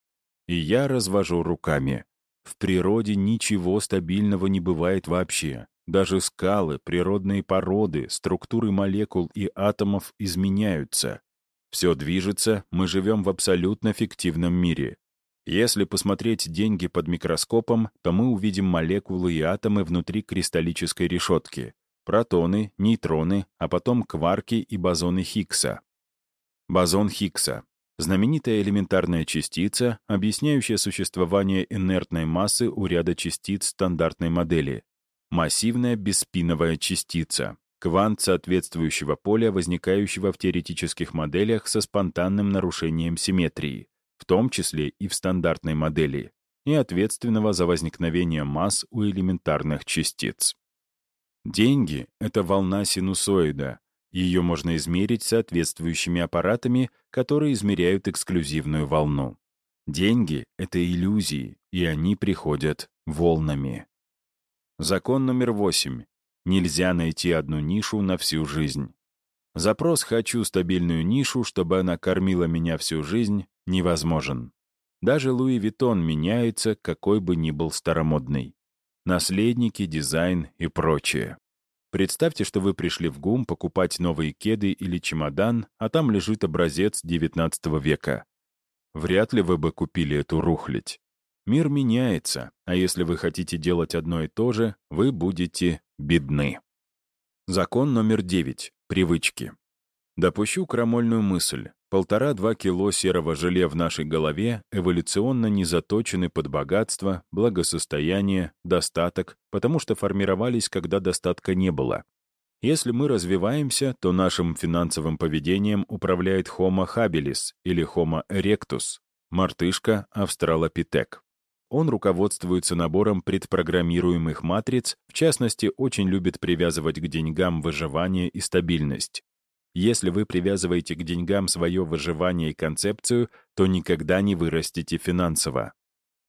И я развожу руками. В природе ничего стабильного не бывает вообще. Даже скалы, природные породы, структуры молекул и атомов изменяются. Все движется, мы живем в абсолютно фиктивном мире. Если посмотреть деньги под микроскопом, то мы увидим молекулы и атомы внутри кристаллической решетки. Протоны, нейтроны, а потом кварки и бозоны Хиггса. Бозон Хиггса — знаменитая элементарная частица, объясняющая существование инертной массы у ряда частиц стандартной модели. Массивная бесспиновая частица — квант соответствующего поля, возникающего в теоретических моделях со спонтанным нарушением симметрии в том числе и в стандартной модели, и ответственного за возникновение масс у элементарных частиц. Деньги — это волна синусоида. Ее можно измерить соответствующими аппаратами, которые измеряют эксклюзивную волну. Деньги — это иллюзии, и они приходят волнами. Закон номер восемь. Нельзя найти одну нишу на всю жизнь. Запрос «хочу стабильную нишу, чтобы она кормила меня всю жизнь» невозможен. Даже Louis Vuitton меняется, какой бы ни был старомодный. Наследники, дизайн и прочее. Представьте, что вы пришли в ГУМ покупать новые кеды или чемодан, а там лежит образец XIX века. Вряд ли вы бы купили эту рухлядь. Мир меняется, а если вы хотите делать одно и то же, вы будете бедны. Закон номер девять. Привычки. Допущу крамольную мысль. Полтора-два кило серого желе в нашей голове эволюционно не заточены под богатство, благосостояние, достаток, потому что формировались, когда достатка не было. Если мы развиваемся, то нашим финансовым поведением управляет Homo habilis или Homo erectus, мартышка австралопитек. Он руководствуется набором предпрограммируемых матриц, в частности, очень любит привязывать к деньгам выживание и стабильность. Если вы привязываете к деньгам свое выживание и концепцию, то никогда не вырастете финансово.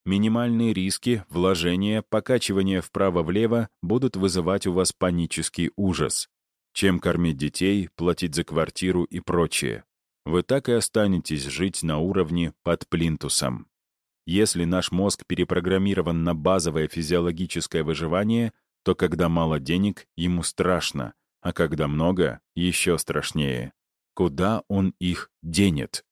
Минимальные риски, вложения, покачивания вправо-влево будут вызывать у вас панический ужас. Чем кормить детей, платить за квартиру и прочее. Вы так и останетесь жить на уровне под плинтусом. Если наш мозг перепрограммирован на базовое физиологическое выживание, то когда мало денег, ему страшно, а когда много, еще страшнее. Куда он их денет?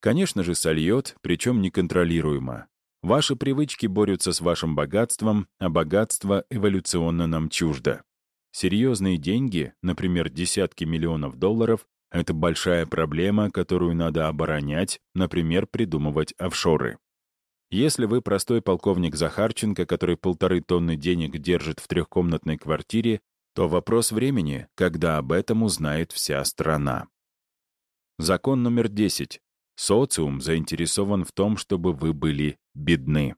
Конечно же, сольет, причем неконтролируемо. Ваши привычки борются с вашим богатством, а богатство эволюционно нам чуждо. Серьезные деньги, например, десятки миллионов долларов, это большая проблема, которую надо оборонять, например, придумывать офшоры. Если вы простой полковник Захарченко, который полторы тонны денег держит в трехкомнатной квартире, то вопрос времени, когда об этом узнает вся страна. Закон номер 10. Социум заинтересован в том, чтобы вы были бедны.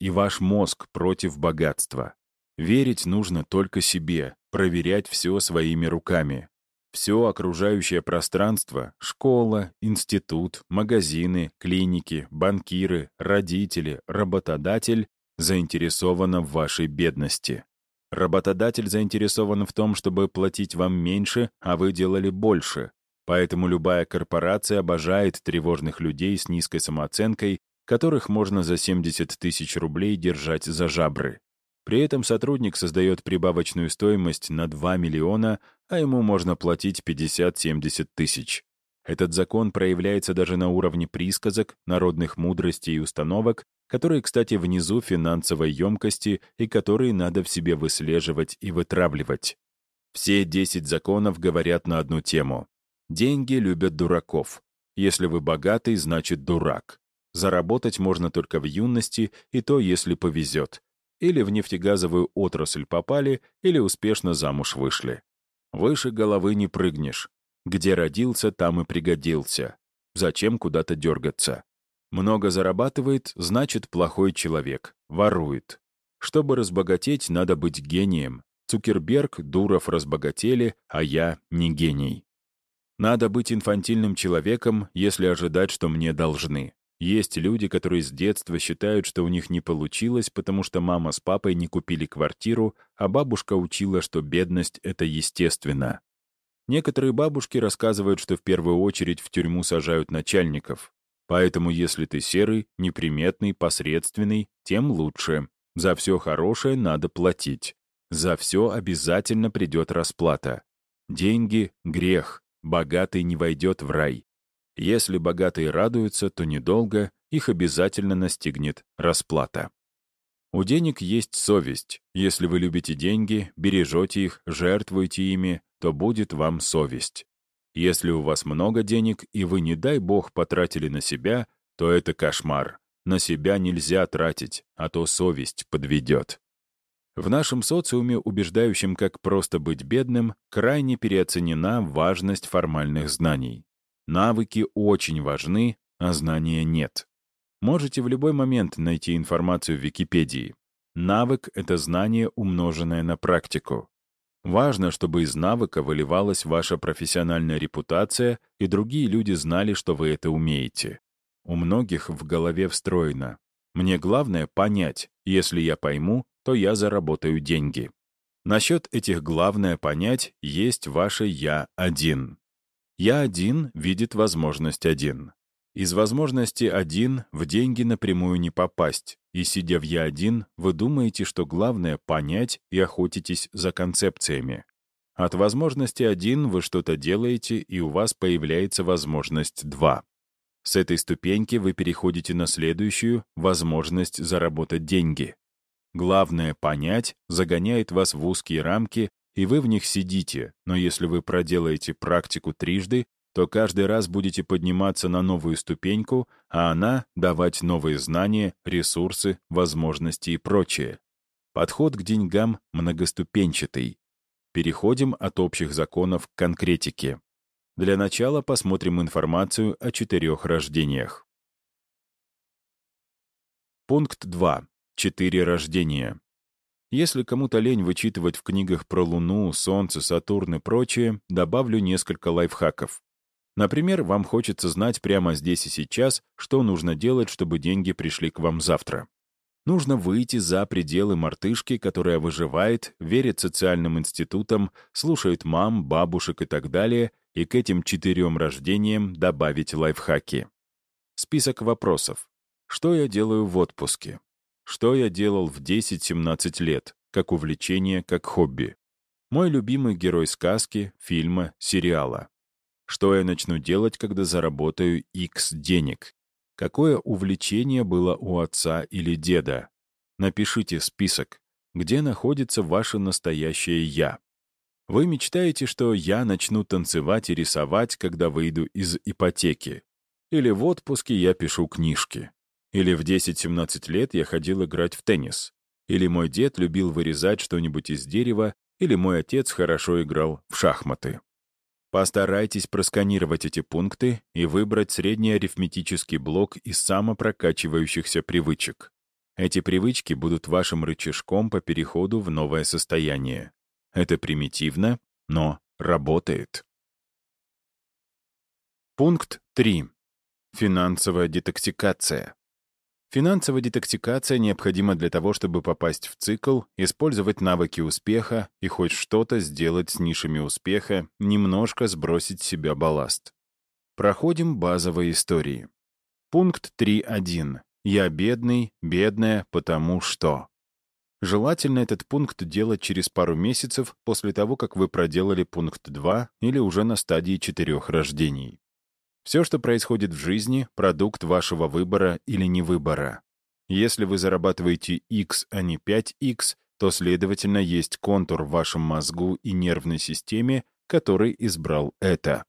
И ваш мозг против богатства. Верить нужно только себе, проверять все своими руками. Все окружающее пространство — школа, институт, магазины, клиники, банкиры, родители, работодатель — заинтересовано в вашей бедности. Работодатель заинтересован в том, чтобы платить вам меньше, а вы делали больше. Поэтому любая корпорация обожает тревожных людей с низкой самооценкой, которых можно за 70 тысяч рублей держать за жабры. При этом сотрудник создает прибавочную стоимость на 2 миллиона, а ему можно платить 50-70 тысяч. Этот закон проявляется даже на уровне присказок, народных мудростей и установок, которые, кстати, внизу финансовой емкости и которые надо в себе выслеживать и вытравливать. Все 10 законов говорят на одну тему. Деньги любят дураков. Если вы богатый, значит дурак. Заработать можно только в юности, и то, если повезет. Или в нефтегазовую отрасль попали, или успешно замуж вышли. Выше головы не прыгнешь. Где родился, там и пригодился. Зачем куда-то дергаться? Много зарабатывает, значит, плохой человек, ворует. Чтобы разбогатеть, надо быть гением. Цукерберг, Дуров разбогатели, а я не гений. Надо быть инфантильным человеком, если ожидать, что мне должны. Есть люди, которые с детства считают, что у них не получилось, потому что мама с папой не купили квартиру, а бабушка учила, что бедность — это естественно. Некоторые бабушки рассказывают, что в первую очередь в тюрьму сажают начальников. Поэтому если ты серый, неприметный, посредственный, тем лучше. За все хорошее надо платить. За все обязательно придет расплата. Деньги — грех, богатый не войдет в рай. Если богатые радуются, то недолго их обязательно настигнет расплата. У денег есть совесть. Если вы любите деньги, бережете их, жертвуете ими, то будет вам совесть. Если у вас много денег, и вы, не дай бог, потратили на себя, то это кошмар. На себя нельзя тратить, а то совесть подведет. В нашем социуме, убеждающем, как просто быть бедным, крайне переоценена важность формальных знаний. Навыки очень важны, а знания нет. Можете в любой момент найти информацию в Википедии. Навык — это знание, умноженное на практику. Важно, чтобы из навыка выливалась ваша профессиональная репутация, и другие люди знали, что вы это умеете. У многих в голове встроено. Мне главное — понять. Если я пойму, то я заработаю деньги. Насчет этих главное понять есть ваше «я один». «Я один» видит возможность один. Из возможности один в деньги напрямую не попасть, и, сидя в «я один», вы думаете, что главное — понять и охотитесь за концепциями. От возможности один вы что-то делаете, и у вас появляется возможность два. С этой ступеньки вы переходите на следующую — возможность заработать деньги. Главное — понять, загоняет вас в узкие рамки, и вы в них сидите, но если вы проделаете практику трижды, то каждый раз будете подниматься на новую ступеньку, а она — давать новые знания, ресурсы, возможности и прочее. Подход к деньгам многоступенчатый. Переходим от общих законов к конкретике. Для начала посмотрим информацию о четырех рождениях. Пункт 2. Четыре рождения. Если кому-то лень вычитывать в книгах про Луну, Солнце, Сатурн и прочее, добавлю несколько лайфхаков. Например, вам хочется знать прямо здесь и сейчас, что нужно делать, чтобы деньги пришли к вам завтра. Нужно выйти за пределы мартышки, которая выживает, верит социальным институтам, слушает мам, бабушек и так далее, и к этим четырем рождениям добавить лайфхаки. Список вопросов. Что я делаю в отпуске? Что я делал в 10-17 лет, как увлечение, как хобби. Мой любимый герой сказки, фильма, сериала. Что я начну делать, когда заработаю X денег? какое увлечение было у отца или деда. Напишите список, где находится ваше настоящее «я». Вы мечтаете, что я начну танцевать и рисовать, когда выйду из ипотеки. Или в отпуске я пишу книжки. Или в 10-17 лет я ходил играть в теннис. Или мой дед любил вырезать что-нибудь из дерева, или мой отец хорошо играл в шахматы. Постарайтесь просканировать эти пункты и выбрать средний арифметический блок из самопрокачивающихся привычек. Эти привычки будут вашим рычажком по переходу в новое состояние. Это примитивно, но работает. Пункт 3. Финансовая детоксикация. Финансовая детоксикация необходима для того, чтобы попасть в цикл, использовать навыки успеха и хоть что-то сделать с нишами успеха, немножко сбросить с себя балласт. Проходим базовые истории. Пункт 3.1. Я бедный, бедная, потому что. Желательно этот пункт делать через пару месяцев после того, как вы проделали пункт 2 или уже на стадии четырех рождений. Все, что происходит в жизни — продукт вашего выбора или невыбора. Если вы зарабатываете X, а не 5X, то, следовательно, есть контур в вашем мозгу и нервной системе, который избрал это.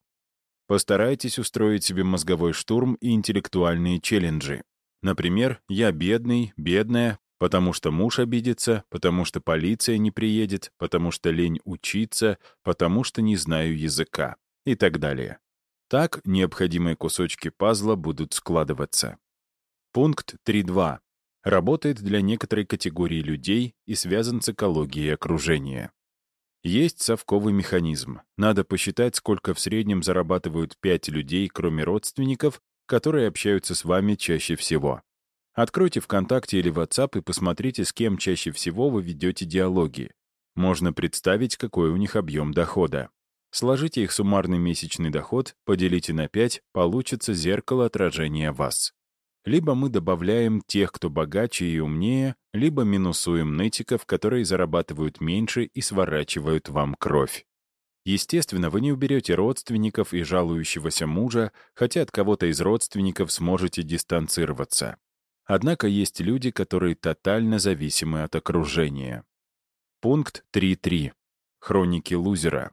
Постарайтесь устроить себе мозговой штурм и интеллектуальные челленджи. Например, «Я бедный, бедная, потому что муж обидится, потому что полиция не приедет, потому что лень учиться, потому что не знаю языка» и так далее. Так необходимые кусочки пазла будут складываться. Пункт 3.2. Работает для некоторой категории людей и связан с экологией окружения. Есть совковый механизм. Надо посчитать, сколько в среднем зарабатывают 5 людей, кроме родственников, которые общаются с вами чаще всего. Откройте ВКонтакте или WhatsApp и посмотрите, с кем чаще всего вы ведете диалоги. Можно представить, какой у них объем дохода. Сложите их суммарный месячный доход, поделите на 5, получится зеркало отражения вас. Либо мы добавляем тех, кто богаче и умнее, либо минусуем нытиков, которые зарабатывают меньше и сворачивают вам кровь. Естественно, вы не уберете родственников и жалующегося мужа, хотя от кого-то из родственников сможете дистанцироваться. Однако есть люди, которые тотально зависимы от окружения. Пункт 3.3. Хроники лузера.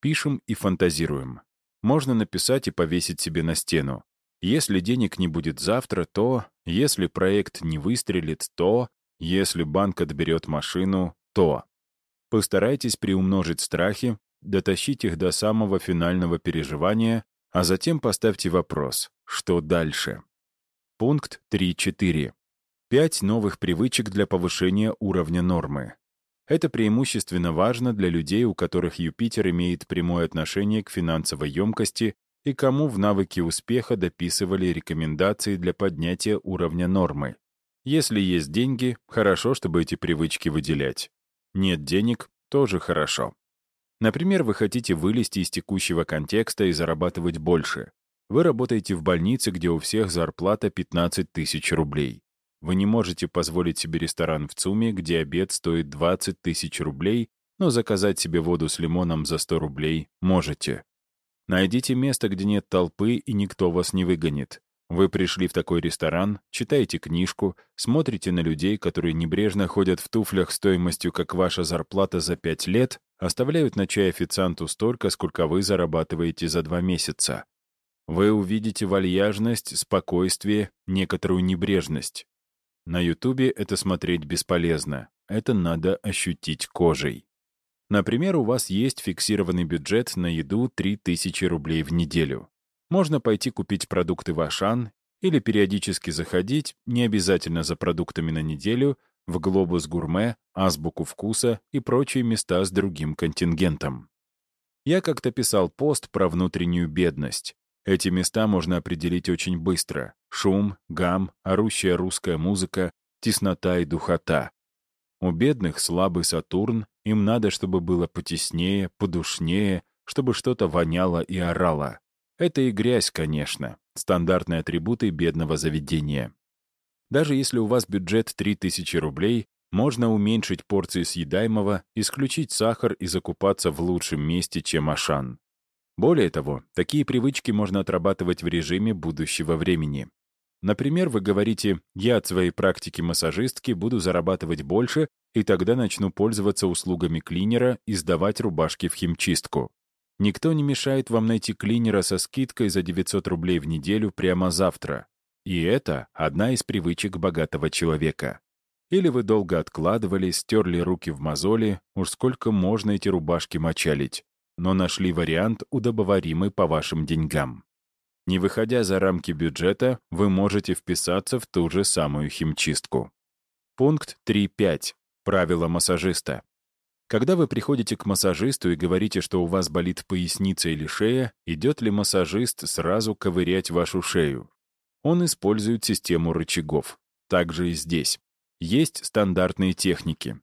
Пишем и фантазируем. Можно написать и повесить себе на стену. Если денег не будет завтра, то, если проект не выстрелит, то, если банк отберет машину, то. Постарайтесь приумножить страхи, дотащить их до самого финального переживания, а затем поставьте вопрос «Что дальше?». Пункт 3.4. Пять новых привычек для повышения уровня нормы. Это преимущественно важно для людей, у которых Юпитер имеет прямое отношение к финансовой емкости и кому в навыке успеха дописывали рекомендации для поднятия уровня нормы. Если есть деньги, хорошо, чтобы эти привычки выделять. Нет денег — тоже хорошо. Например, вы хотите вылезти из текущего контекста и зарабатывать больше. Вы работаете в больнице, где у всех зарплата 15 тысяч рублей. Вы не можете позволить себе ресторан в ЦУМе, где обед стоит 20 тысяч рублей, но заказать себе воду с лимоном за 100 рублей можете. Найдите место, где нет толпы и никто вас не выгонит. Вы пришли в такой ресторан, читаете книжку, смотрите на людей, которые небрежно ходят в туфлях стоимостью, как ваша зарплата за 5 лет, оставляют на чай официанту столько, сколько вы зарабатываете за 2 месяца. Вы увидите вальяжность, спокойствие, некоторую небрежность. На Ютубе это смотреть бесполезно. Это надо ощутить кожей. Например, у вас есть фиксированный бюджет на еду 3000 рублей в неделю. Можно пойти купить продукты в Ашан или периодически заходить, не обязательно за продуктами на неделю, в Глобус Гурме, Азбуку Вкуса и прочие места с другим контингентом. Я как-то писал пост про внутреннюю бедность. Эти места можно определить очень быстро. Шум, гам, орущая русская музыка, теснота и духота. У бедных слабый Сатурн, им надо, чтобы было потеснее, подушнее, чтобы что-то воняло и орало. Это и грязь, конечно, стандартные атрибуты бедного заведения. Даже если у вас бюджет 3000 рублей, можно уменьшить порции съедаемого, исключить сахар и закупаться в лучшем месте, чем Ашан. Более того, такие привычки можно отрабатывать в режиме будущего времени. Например, вы говорите «я от своей практики массажистки буду зарабатывать больше, и тогда начну пользоваться услугами клинера и сдавать рубашки в химчистку». Никто не мешает вам найти клинера со скидкой за 900 рублей в неделю прямо завтра. И это одна из привычек богатого человека. Или вы долго откладывали, стерли руки в мозоли, уж сколько можно эти рубашки мочалить, но нашли вариант, удобоваримый по вашим деньгам. Не выходя за рамки бюджета, вы можете вписаться в ту же самую химчистку. Пункт 3.5. Правило массажиста. Когда вы приходите к массажисту и говорите, что у вас болит поясница или шея, идет ли массажист сразу ковырять вашу шею? Он использует систему рычагов. Также и здесь. Есть стандартные техники.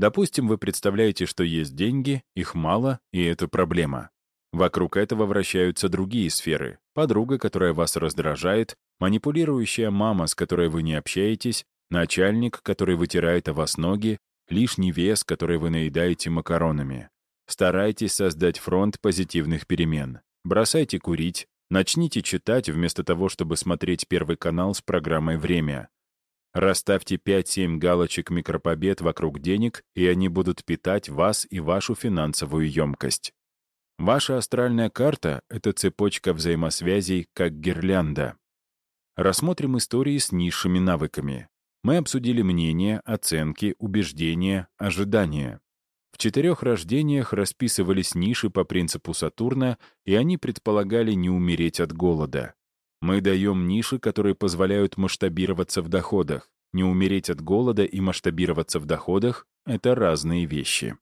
Допустим, вы представляете, что есть деньги, их мало, и это проблема. Вокруг этого вращаются другие сферы. Подруга, которая вас раздражает, манипулирующая мама, с которой вы не общаетесь, начальник, который вытирает о вас ноги, лишний вес, который вы наедаете макаронами. Старайтесь создать фронт позитивных перемен. Бросайте курить, начните читать вместо того, чтобы смотреть Первый канал с программой «Время». Расставьте 5-7 галочек микропобед вокруг денег, и они будут питать вас и вашу финансовую емкость. Ваша астральная карта — это цепочка взаимосвязей, как гирлянда. Рассмотрим истории с низшими навыками. Мы обсудили мнения, оценки, убеждения, ожидания. В четырех рождениях расписывались ниши по принципу Сатурна, и они предполагали не умереть от голода. Мы даем ниши, которые позволяют масштабироваться в доходах. Не умереть от голода и масштабироваться в доходах — это разные вещи.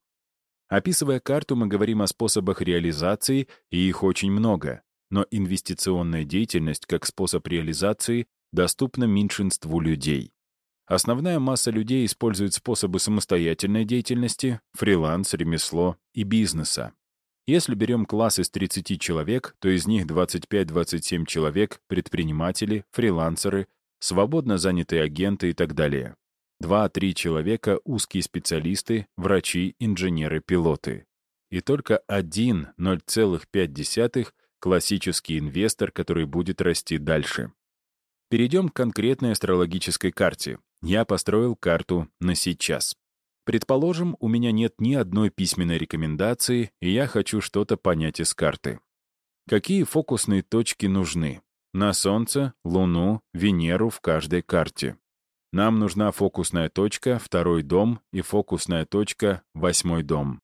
Описывая карту, мы говорим о способах реализации, и их очень много. Но инвестиционная деятельность как способ реализации доступна меньшинству людей. Основная масса людей использует способы самостоятельной деятельности, фриланс, ремесло и бизнеса. Если берем класс из 30 человек, то из них 25-27 человек — предприниматели, фрилансеры, свободно занятые агенты и так далее. Два-три человека — узкие специалисты, врачи, инженеры, пилоты. И только один, 0,5 — классический инвестор, который будет расти дальше. Перейдем к конкретной астрологической карте. Я построил карту на сейчас. Предположим, у меня нет ни одной письменной рекомендации, и я хочу что-то понять из карты. Какие фокусные точки нужны? На Солнце, Луну, Венеру в каждой карте. Нам нужна фокусная точка, второй дом, и фокусная точка, восьмой дом.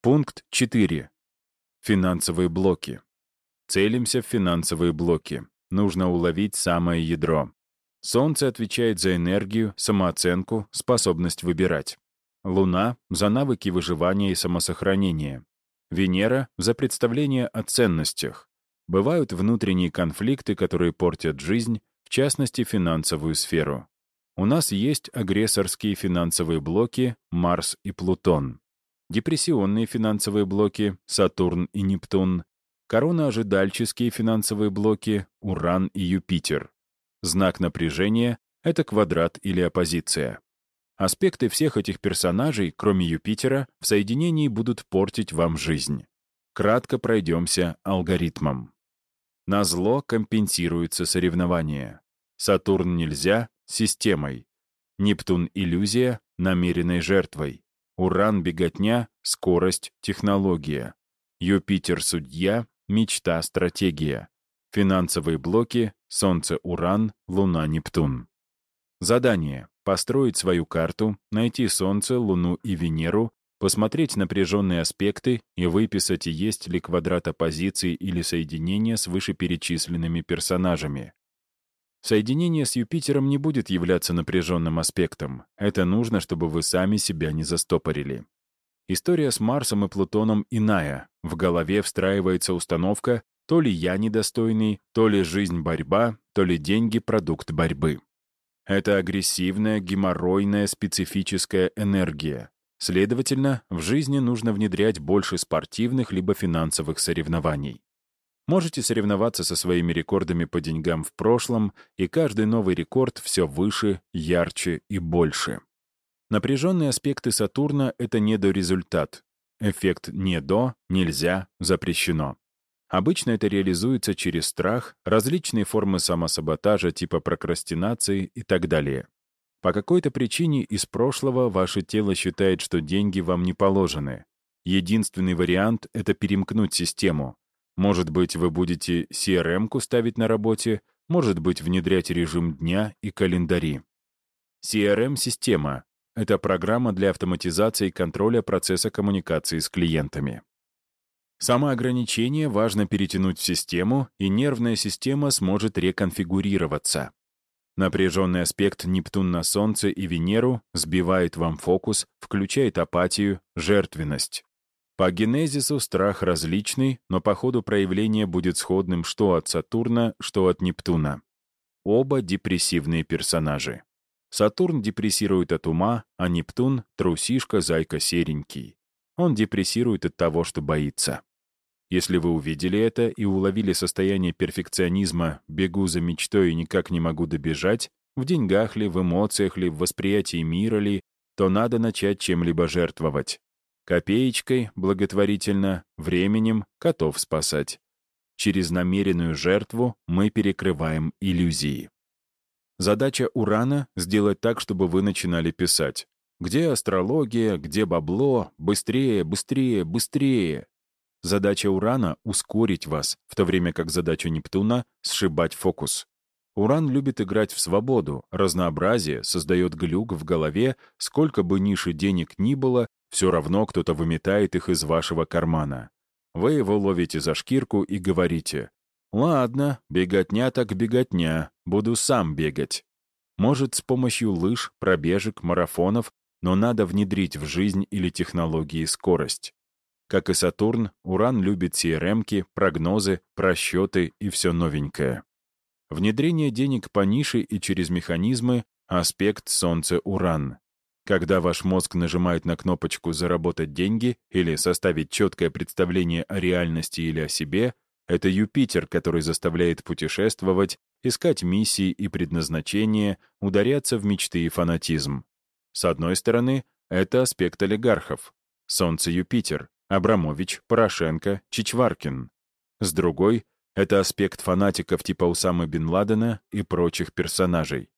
Пункт 4. Финансовые блоки. Целимся в финансовые блоки. Нужно уловить самое ядро. Солнце отвечает за энергию, самооценку, способность выбирать. Луна — за навыки выживания и самосохранения. Венера — за представление о ценностях. Бывают внутренние конфликты, которые портят жизнь, в частности, финансовую сферу. У нас есть агрессорские финансовые блоки Марс и Плутон, депрессионные финансовые блоки Сатурн и Нептун, корона-ожидальческие финансовые блоки Уран и Юпитер. Знак напряжения — это квадрат или оппозиция. Аспекты всех этих персонажей, кроме Юпитера, в соединении будут портить вам жизнь. Кратко пройдемся алгоритмом. На зло компенсируется соревнование. Сатурн нельзя — системой. Нептун — иллюзия — намеренной жертвой. Уран — беготня, скорость, технология. Юпитер — судья, мечта, стратегия. Финансовые блоки — Солнце, Уран, Луна, Нептун. Задание — построить свою карту, найти Солнце, Луну и Венеру, посмотреть напряженные аспекты и выписать, есть ли квадрат оппозиции или соединения с вышеперечисленными персонажами. Соединение с Юпитером не будет являться напряженным аспектом. Это нужно, чтобы вы сами себя не застопорили. История с Марсом и Плутоном иная. В голове встраивается установка то ли я недостойный, то ли жизнь борьба, то ли деньги продукт борьбы. Это агрессивная, геморройная, специфическая энергия. Следовательно, в жизни нужно внедрять больше спортивных либо финансовых соревнований. Можете соревноваться со своими рекордами по деньгам в прошлом, и каждый новый рекорд все выше, ярче и больше. Напряженные аспекты Сатурна — это недорезультат. Эффект «не до», «нельзя», «запрещено». Обычно это реализуется через страх, различные формы самосаботажа типа прокрастинации и так далее. По какой-то причине из прошлого ваше тело считает, что деньги вам не положены. Единственный вариант — это перемкнуть систему. Может быть, вы будете CRM-ку ставить на работе, может быть, внедрять режим дня и календари. CRM-система — это программа для автоматизации и контроля процесса коммуникации с клиентами. Самоограничение важно перетянуть в систему, и нервная система сможет реконфигурироваться. Напряженный аспект Нептун на Солнце и Венеру сбивает вам фокус, включает апатию, жертвенность. По генезису страх различный, но по ходу проявления будет сходным что от Сатурна, что от Нептуна. Оба депрессивные персонажи. Сатурн депрессирует от ума, а Нептун — трусишка, зайка серенький. Он депрессирует от того, что боится. Если вы увидели это и уловили состояние перфекционизма «бегу за мечтой и никак не могу добежать», в деньгах ли, в эмоциях ли, в восприятии мира ли, то надо начать чем-либо жертвовать. Копеечкой, благотворительно, временем котов спасать. Через намеренную жертву мы перекрываем иллюзии. Задача Урана — сделать так, чтобы вы начинали писать. Где астрология, где бабло, быстрее, быстрее, быстрее. Задача Урана — ускорить вас, в то время как задача Нептуна — сшибать фокус. Уран любит играть в свободу, разнообразие, создает глюк в голове, сколько бы ниши денег ни было, все равно кто-то выметает их из вашего кармана. Вы его ловите за шкирку и говорите, «Ладно, беготня так беготня, буду сам бегать». Может, с помощью лыж, пробежек, марафонов но надо внедрить в жизнь или технологии скорость. Как и Сатурн, Уран любит CRM-ки, прогнозы, просчеты и все новенькое. Внедрение денег по нише и через механизмы — аспект Солнце-Уран. Когда ваш мозг нажимает на кнопочку «Заработать деньги» или составить четкое представление о реальности или о себе, это Юпитер, который заставляет путешествовать, искать миссии и предназначения, ударяться в мечты и фанатизм. С одной стороны, это аспект олигархов. Солнце-Юпитер, Абрамович, Порошенко, Чичваркин. С другой — это аспект фанатиков типа Усамы Бен Ладена и прочих персонажей.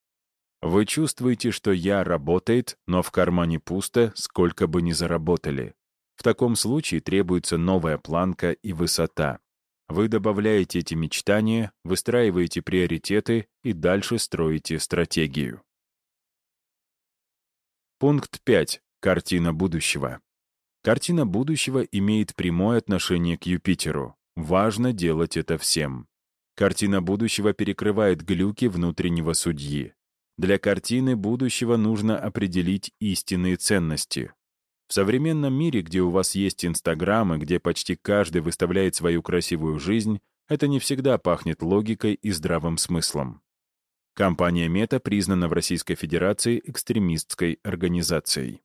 Вы чувствуете, что «я» работает, но в кармане пусто, сколько бы ни заработали. В таком случае требуется новая планка и высота. Вы добавляете эти мечтания, выстраиваете приоритеты и дальше строите стратегию. Пункт 5. Картина будущего. Картина будущего имеет прямое отношение к Юпитеру. Важно делать это всем. Картина будущего перекрывает глюки внутреннего судьи. Для картины будущего нужно определить истинные ценности. В современном мире, где у вас есть Инстаграм и где почти каждый выставляет свою красивую жизнь, это не всегда пахнет логикой и здравым смыслом. Компания Мета признана в Российской Федерации экстремистской организацией.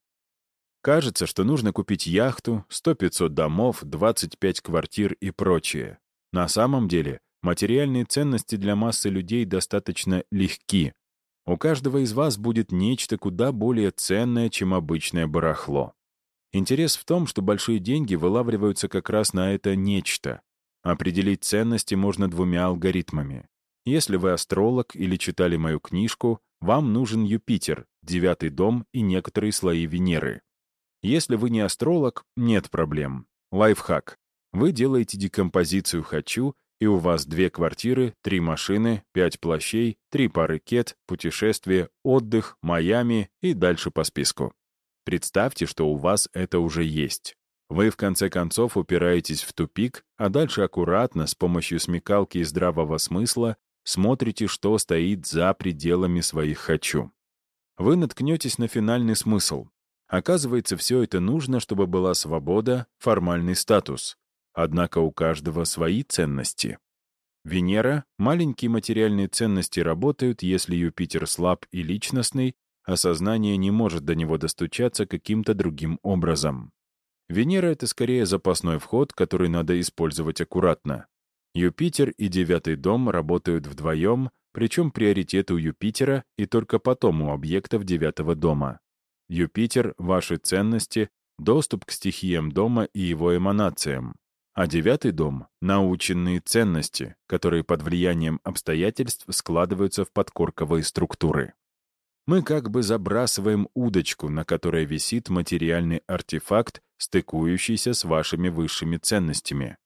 Кажется, что нужно купить яхту, 100-500 домов, 25 квартир и прочее. На самом деле, материальные ценности для массы людей достаточно легки. У каждого из вас будет нечто куда более ценное, чем обычное барахло. Интерес в том, что большие деньги вылавливаются как раз на это нечто. Определить ценности можно двумя алгоритмами. Если вы астролог или читали мою книжку, вам нужен Юпитер, девятый дом и некоторые слои Венеры. Если вы не астролог, нет проблем. Лайфхак. Вы делаете декомпозицию «хочу», и у вас две квартиры, три машины, пять плащей, три пары кет, путешествие, отдых, Майами и дальше по списку. Представьте, что у вас это уже есть. Вы, в конце концов, упираетесь в тупик, а дальше аккуратно, с помощью смекалки и здравого смысла, смотрите, что стоит за пределами своих «хочу». Вы наткнетесь на финальный смысл. Оказывается, все это нужно, чтобы была свобода, формальный статус. Однако у каждого свои ценности. Венера, маленькие материальные ценности работают, если Юпитер слаб и личностный, а сознание не может до него достучаться каким-то другим образом. Венера — это скорее запасной вход, который надо использовать аккуратно. Юпитер и девятый дом работают вдвоем, причем приоритет у Юпитера и только потом у объектов девятого дома. Юпитер — ваши ценности, доступ к стихиям дома и его эманациям. А девятый дом — наученные ценности, которые под влиянием обстоятельств складываются в подкорковые структуры. Мы как бы забрасываем удочку, на которой висит материальный артефакт, стыкующийся с вашими высшими ценностями.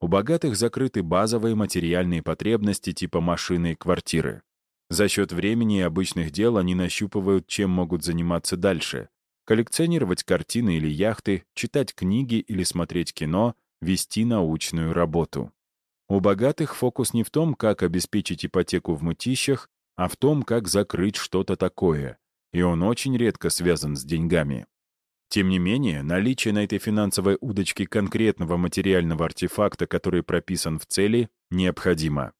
У богатых закрыты базовые материальные потребности типа машины и квартиры. За счет времени и обычных дел они нащупывают, чем могут заниматься дальше. Коллекционировать картины или яхты, читать книги или смотреть кино, вести научную работу. У богатых фокус не в том, как обеспечить ипотеку в мытищах, а в том, как закрыть что-то такое. И он очень редко связан с деньгами. Тем не менее, наличие на этой финансовой удочке конкретного материального артефакта, который прописан в цели, необходимо.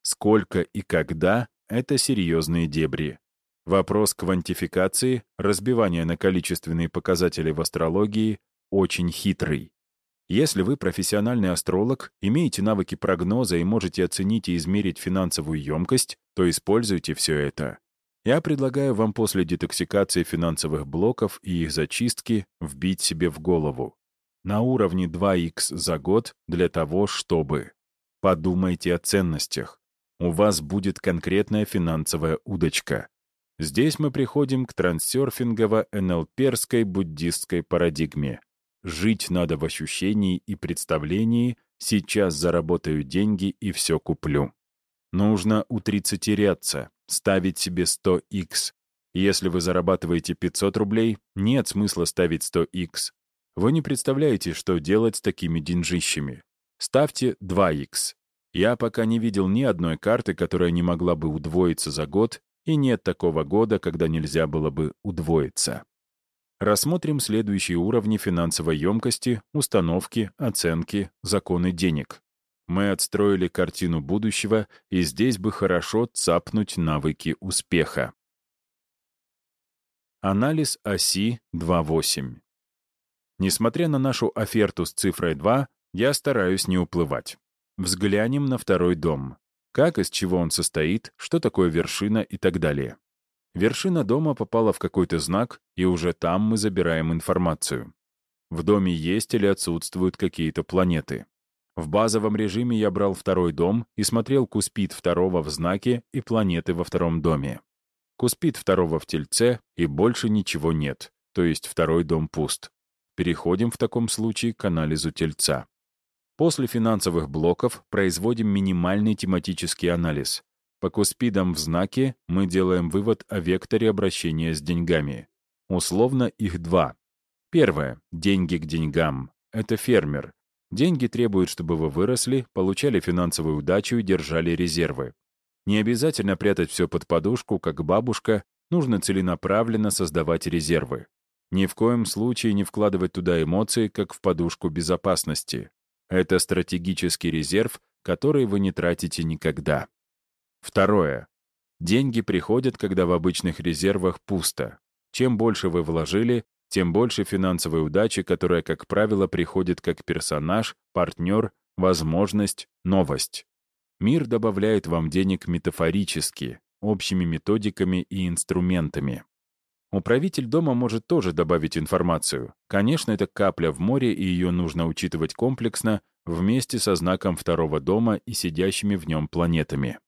Сколько и когда — это серьезные дебри. Вопрос квантификации, разбивания на количественные показатели в астрологии, очень хитрый. Если вы профессиональный астролог, имеете навыки прогноза и можете оценить и измерить финансовую емкость, то используйте все это. Я предлагаю вам после детоксикации финансовых блоков и их зачистки вбить себе в голову. На уровне 2х за год для того, чтобы... Подумайте о ценностях. У вас будет конкретная финансовая удочка. Здесь мы приходим к трансерфингово-НЛПерской буддистской парадигме. Жить надо в ощущении и представлении «сейчас заработаю деньги и все куплю». Нужно утридцатиряться, ставить себе 100х. Если вы зарабатываете 500 рублей, нет смысла ставить 100х. Вы не представляете, что делать с такими деньжищами. Ставьте 2х. Я пока не видел ни одной карты, которая не могла бы удвоиться за год, и нет такого года, когда нельзя было бы удвоиться. Рассмотрим следующие уровни финансовой емкости, установки, оценки, законы денег. Мы отстроили картину будущего, и здесь бы хорошо цапнуть навыки успеха. Анализ оси 2.8. Несмотря на нашу оферту с цифрой 2, я стараюсь не уплывать. Взглянем на второй дом. Как, из чего он состоит, что такое вершина и так далее. Вершина дома попала в какой-то знак, и уже там мы забираем информацию. В доме есть или отсутствуют какие-то планеты. В базовом режиме я брал второй дом и смотрел куспид второго в знаке и планеты во втором доме. Куспид второго в тельце, и больше ничего нет, то есть второй дом пуст. Переходим в таком случае к анализу тельца. После финансовых блоков производим минимальный тематический анализ. По куспидам в знаке мы делаем вывод о векторе обращения с деньгами. Условно их два. Первое — деньги к деньгам. Это фермер. Деньги требуют, чтобы вы выросли, получали финансовую удачу и держали резервы. Не обязательно прятать все под подушку, как бабушка, нужно целенаправленно создавать резервы. Ни в коем случае не вкладывать туда эмоции, как в подушку безопасности. Это стратегический резерв, который вы не тратите никогда. Второе. Деньги приходят, когда в обычных резервах пусто. Чем больше вы вложили, тем больше финансовой удачи, которая, как правило, приходит как персонаж, партнер, возможность, новость. Мир добавляет вам денег метафорически, общими методиками и инструментами. Управитель дома может тоже добавить информацию. Конечно, это капля в море, и ее нужно учитывать комплексно вместе со знаком второго дома и сидящими в нем планетами.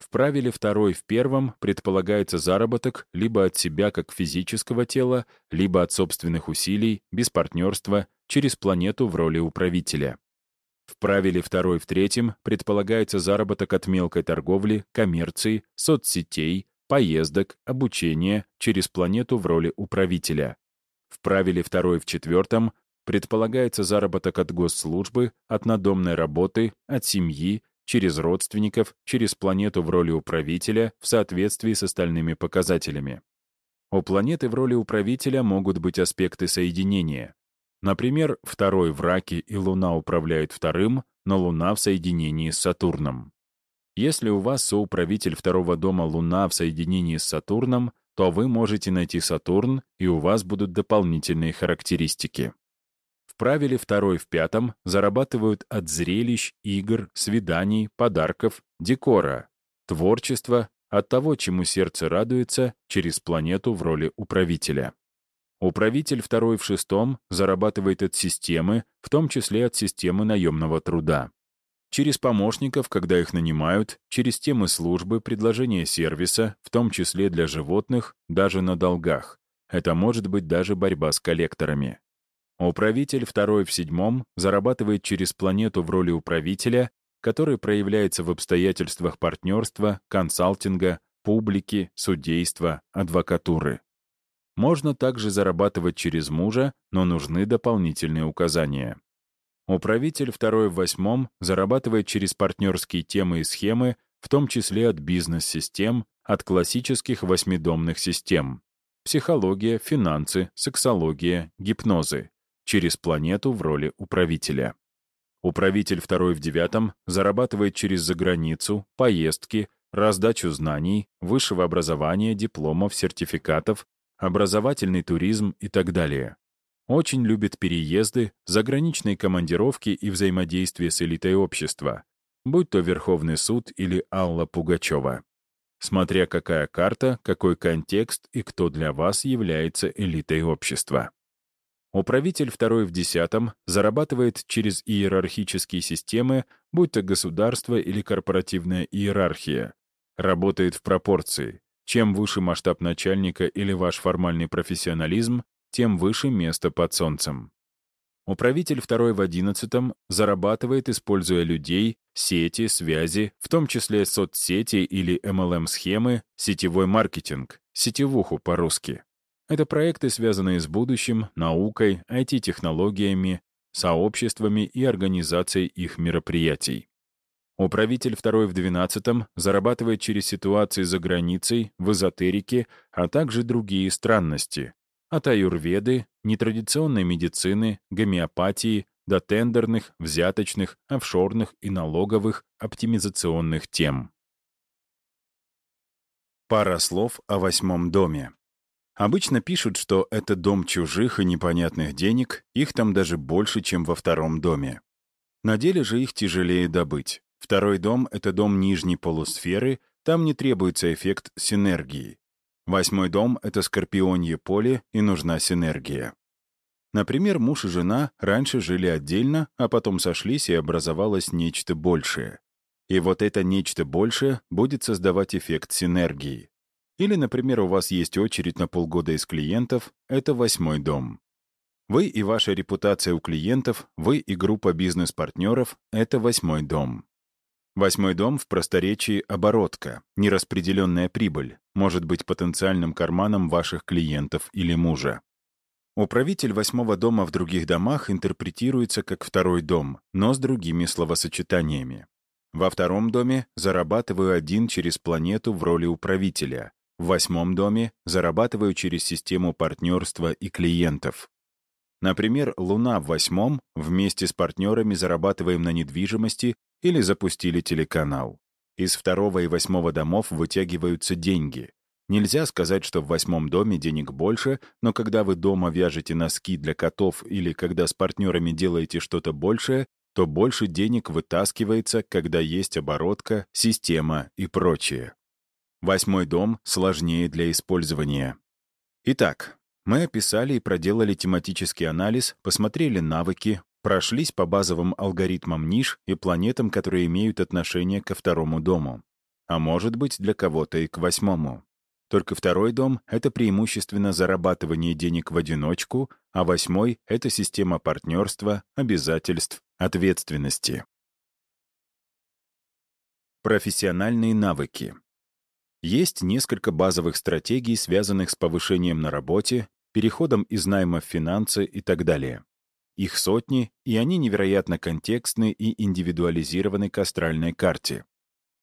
В правиле второй в первом предполагается заработок либо от себя как физического тела, либо от собственных усилий, без партнерства, через планету в роли управителя. В правиле второй в третьем предполагается заработок от мелкой торговли, коммерции, соцсетей, поездок, обучения через планету в роли управителя. В правиле второй в четвертом предполагается заработок от госслужбы, от надомной работы, от семьи, через родственников, через планету в роли управителя в соответствии с остальными показателями. У планеты в роли управителя могут быть аспекты соединения. Например, второй в раке и Луна управляют вторым, но Луна в соединении с Сатурном. Если у вас соуправитель второго дома Луна в соединении с Сатурном, то вы можете найти Сатурн, и у вас будут дополнительные характеристики правиле второй в пятом зарабатывают от зрелищ, игр, свиданий, подарков, декора, творчества, от того, чему сердце радуется, через планету в роли управителя. Управитель второй в шестом зарабатывает от системы, в том числе от системы наемного труда. Через помощников, когда их нанимают, через темы службы, предложения сервиса, в том числе для животных, даже на долгах. Это может быть даже борьба с коллекторами. Управитель второй в седьмом зарабатывает через планету в роли управителя, который проявляется в обстоятельствах партнерства, консалтинга, публики, судейства, адвокатуры. Можно также зарабатывать через мужа, но нужны дополнительные указания. Управитель второй в восьмом зарабатывает через партнерские темы и схемы, в том числе от бизнес-систем, от классических восьмидомных систем. Психология, финансы, сексология, гипнозы. Через планету в роли управителя. Управитель второй в девятом зарабатывает через заграницу, поездки, раздачу знаний, высшего образования, дипломов, сертификатов, образовательный туризм и так далее. Очень любит переезды, заграничные командировки и взаимодействие с элитой общества, будь то Верховный суд или Алла Пугачева. Смотря какая карта, какой контекст и кто для вас является элитой общества. Управитель второй в десятом зарабатывает через иерархические системы, будь то государство или корпоративная иерархия. Работает в пропорции. Чем выше масштаб начальника или ваш формальный профессионализм, тем выше место под солнцем. Управитель второй в одиннадцатом зарабатывает, используя людей, сети, связи, в том числе соцсети или MLM-схемы, сетевой маркетинг, сетевуху по-русски. Это проекты, связанные с будущим, наукой, IT-технологиями, сообществами и организацией их мероприятий. Управитель второй в 12 зарабатывает через ситуации за границей, в эзотерике, а также другие странности. От аюрведы, нетрадиционной медицины, гомеопатии до тендерных, взяточных, офшорных и налоговых оптимизационных тем. Пара слов о восьмом доме. Обычно пишут, что это дом чужих и непонятных денег, их там даже больше, чем во втором доме. На деле же их тяжелее добыть. Второй дом — это дом нижней полусферы, там не требуется эффект синергии. Восьмой дом — это скорпионье поле, и нужна синергия. Например, муж и жена раньше жили отдельно, а потом сошлись и образовалось нечто большее. И вот это нечто большее будет создавать эффект синергии. Или, например, у вас есть очередь на полгода из клиентов, это восьмой дом. Вы и ваша репутация у клиентов, вы и группа бизнес-партнеров — это восьмой дом. Восьмой дом в просторечии — оборотка, нераспределенная прибыль, может быть потенциальным карманом ваших клиентов или мужа. Управитель восьмого дома в других домах интерпретируется как второй дом, но с другими словосочетаниями. Во втором доме зарабатываю один через планету в роли управителя. В восьмом доме зарабатываю через систему партнерства и клиентов. Например, Луна в восьмом вместе с партнерами зарабатываем на недвижимости или запустили телеканал. Из второго и восьмого домов вытягиваются деньги. Нельзя сказать, что в восьмом доме денег больше, но когда вы дома вяжете носки для котов или когда с партнерами делаете что-то большее, то больше денег вытаскивается, когда есть оборотка, система и прочее. Восьмой дом сложнее для использования. Итак, мы описали и проделали тематический анализ, посмотрели навыки, прошлись по базовым алгоритмам ниш и планетам, которые имеют отношение ко второму дому. А может быть, для кого-то и к восьмому. Только второй дом — это преимущественно зарабатывание денег в одиночку, а восьмой — это система партнерства, обязательств, ответственности. Профессиональные навыки. Есть несколько базовых стратегий, связанных с повышением на работе, переходом из найма в финансы и так далее. Их сотни, и они невероятно контекстны и индивидуализированы к астральной карте.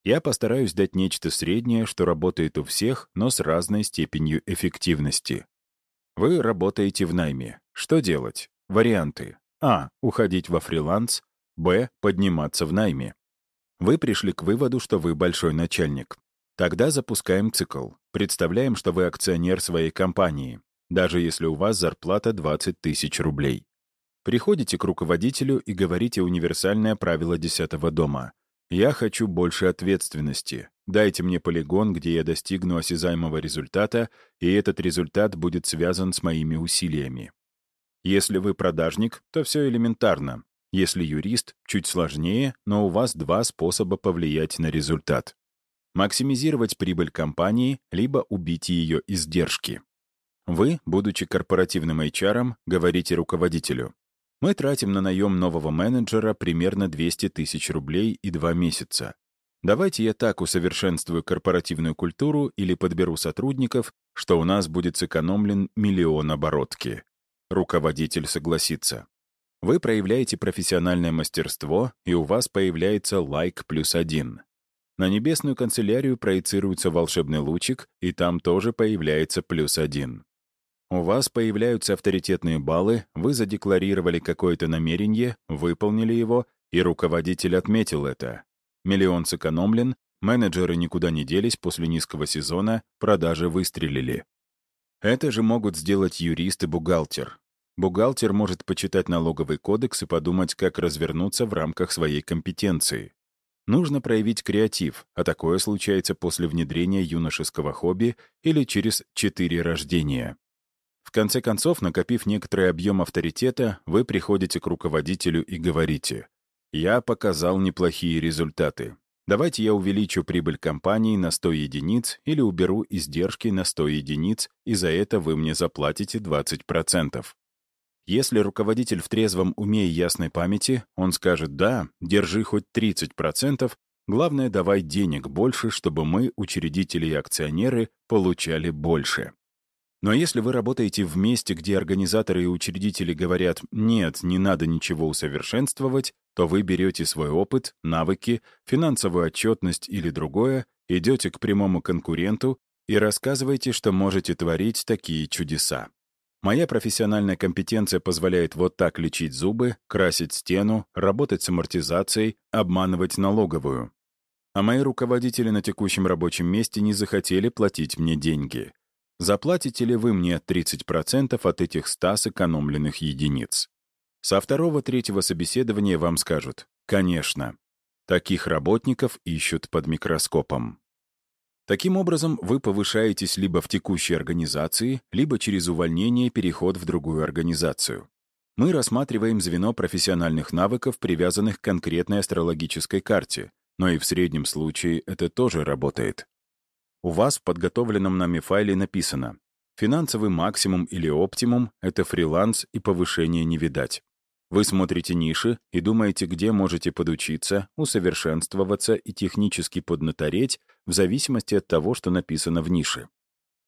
Я постараюсь дать нечто среднее, что работает у всех, но с разной степенью эффективности. Вы работаете в найме. Что делать? Варианты. А. Уходить во фриланс. Б. Подниматься в найме. Вы пришли к выводу, что вы большой начальник. Тогда запускаем цикл. Представляем, что вы акционер своей компании, даже если у вас зарплата 20 тысяч рублей. Приходите к руководителю и говорите универсальное правило десятого дома. «Я хочу больше ответственности. дайте мне полигон, где я достигну осязаемого результата, и этот результат будет связан с моими усилиями. Если вы продажник, то все элементарно. Если юрист, чуть сложнее, но у вас два способа повлиять на результат. Максимизировать прибыль компании, либо убить ее издержки. Вы, будучи корпоративным HR, говорите руководителю. Мы тратим на наем нового менеджера примерно 200 тысяч рублей и два месяца. Давайте я так усовершенствую корпоративную культуру или подберу сотрудников, что у нас будет сэкономлен миллион оборотки. Руководитель согласится. Вы проявляете профессиональное мастерство, и у вас появляется лайк плюс один. На небесную канцелярию проецируется волшебный лучик, и там тоже появляется плюс один. У вас появляются авторитетные баллы, вы задекларировали какое-то намерение, выполнили его, и руководитель отметил это. Миллион сэкономлен, менеджеры никуда не делись после низкого сезона, продажи выстрелили. Это же могут сделать юрист и бухгалтер. Бухгалтер может почитать налоговый кодекс и подумать, как развернуться в рамках своей компетенции. Нужно проявить креатив, а такое случается после внедрения юношеского хобби или через четыре рождения. В конце концов, накопив некоторый объем авторитета, вы приходите к руководителю и говорите, «Я показал неплохие результаты. Давайте я увеличу прибыль компании на 100 единиц или уберу издержки на 100 единиц, и за это вы мне заплатите 20%. Если руководитель в трезвом уме и ясной памяти, он скажет «да, держи хоть 30%, главное, давай денег больше, чтобы мы, учредители и акционеры, получали больше». Но если вы работаете в месте, где организаторы и учредители говорят «нет, не надо ничего усовершенствовать», то вы берете свой опыт, навыки, финансовую отчетность или другое, идете к прямому конкуренту и рассказываете, что можете творить такие чудеса. Моя профессиональная компетенция позволяет вот так лечить зубы, красить стену, работать с амортизацией, обманывать налоговую. А мои руководители на текущем рабочем месте не захотели платить мне деньги. Заплатите ли вы мне 30% от этих 100 сэкономленных единиц? Со второго-третьего собеседования вам скажут «Конечно». Таких работников ищут под микроскопом. Таким образом, вы повышаетесь либо в текущей организации, либо через увольнение переход в другую организацию. Мы рассматриваем звено профессиональных навыков, привязанных к конкретной астрологической карте, но и в среднем случае это тоже работает. У вас в подготовленном нами файле написано «Финансовый максимум или оптимум — это фриланс и повышение не видать». Вы смотрите ниши и думаете, где можете подучиться, усовершенствоваться и технически поднатореть в зависимости от того, что написано в нише.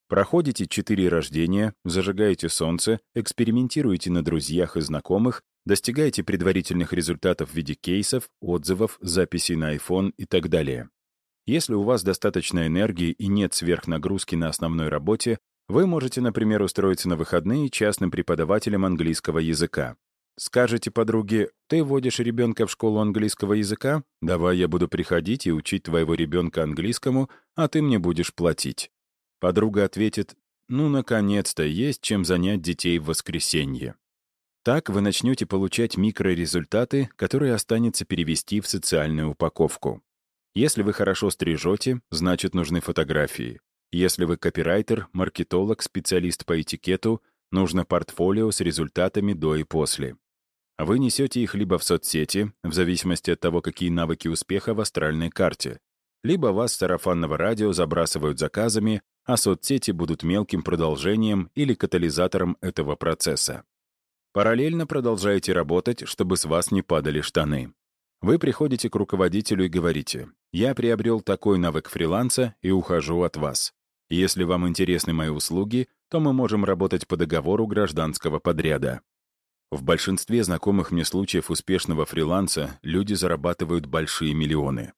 Проходите четыре рождения, зажигаете солнце, экспериментируете на друзьях и знакомых, достигаете предварительных результатов в виде кейсов, отзывов, записей на iPhone и так далее. Если у вас достаточно энергии и нет сверхнагрузки на основной работе, вы можете, например, устроиться на выходные частным преподавателем английского языка. Скажете подруге, ты водишь ребенка в школу английского языка? Давай я буду приходить и учить твоего ребенка английскому, а ты мне будешь платить. Подруга ответит, ну, наконец-то, есть чем занять детей в воскресенье. Так вы начнете получать микрорезультаты, которые останется перевести в социальную упаковку. Если вы хорошо стрижете, значит, нужны фотографии. Если вы копирайтер, маркетолог, специалист по этикету, нужно портфолио с результатами до и после. Вы несете их либо в соцсети, в зависимости от того, какие навыки успеха в астральной карте, либо вас с сарафанного радио забрасывают заказами, а соцсети будут мелким продолжением или катализатором этого процесса. Параллельно продолжаете работать, чтобы с вас не падали штаны. Вы приходите к руководителю и говорите, «Я приобрел такой навык фриланса и ухожу от вас. Если вам интересны мои услуги, то мы можем работать по договору гражданского подряда». В большинстве знакомых мне случаев успешного фриланса люди зарабатывают большие миллионы.